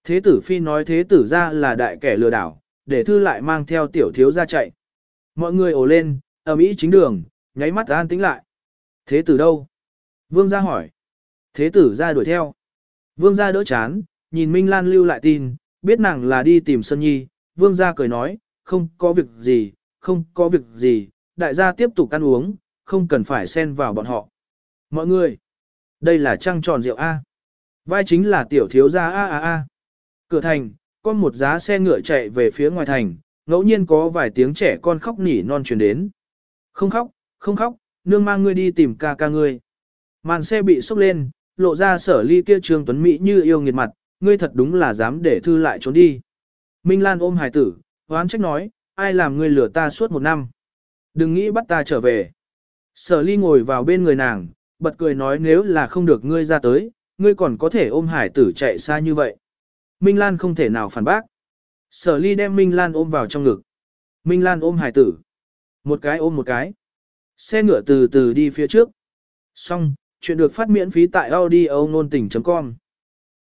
Thế tử Phi nói thế tử ra là đại kẻ lừa đảo, để thư lại mang theo tiểu thiếu ra chạy. Mọi người ồ lên, ở Mỹ chính đường, nháy mắt an tĩnh lại. Thế tử đâu? Vương gia hỏi. Thế tử ra đuổi theo. Vương gia đỡ chán, nhìn Minh Lan lưu lại tin, biết nàng là đi tìm Sơn Nhi. Vương gia cười nói, không có việc gì, không có việc gì, đại gia tiếp tục ăn uống, không cần phải xen vào bọn họ. Mọi người, đây là trăng tròn rượu A. Vai chính là tiểu thiếu gia A A A. Cửa thành, có một giá xe ngựa chạy về phía ngoài thành, ngẫu nhiên có vài tiếng trẻ con khóc nỉ non truyền đến. Không khóc, không khóc, nương mang ngươi đi tìm ca ca ngươi. Màn xe bị sốc lên, lộ ra sở ly kia trương tuấn Mỹ như yêu nghiệt mặt, ngươi thật đúng là dám để thư lại trốn đi. Minh Lan ôm hải tử, hoán trách nói, ai làm ngươi lừa ta suốt một năm. Đừng nghĩ bắt ta trở về. Sở ly ngồi vào bên người nàng, bật cười nói nếu là không được ngươi ra tới, ngươi còn có thể ôm hải tử chạy xa như vậy. Minh Lan không thể nào phản bác. Sở ly đem Minh Lan ôm vào trong ngực. Minh Lan ôm hải tử. Một cái ôm một cái. Xe ngựa từ từ đi phía trước. Xong, chuyện được phát miễn phí tại audio nôn tình.com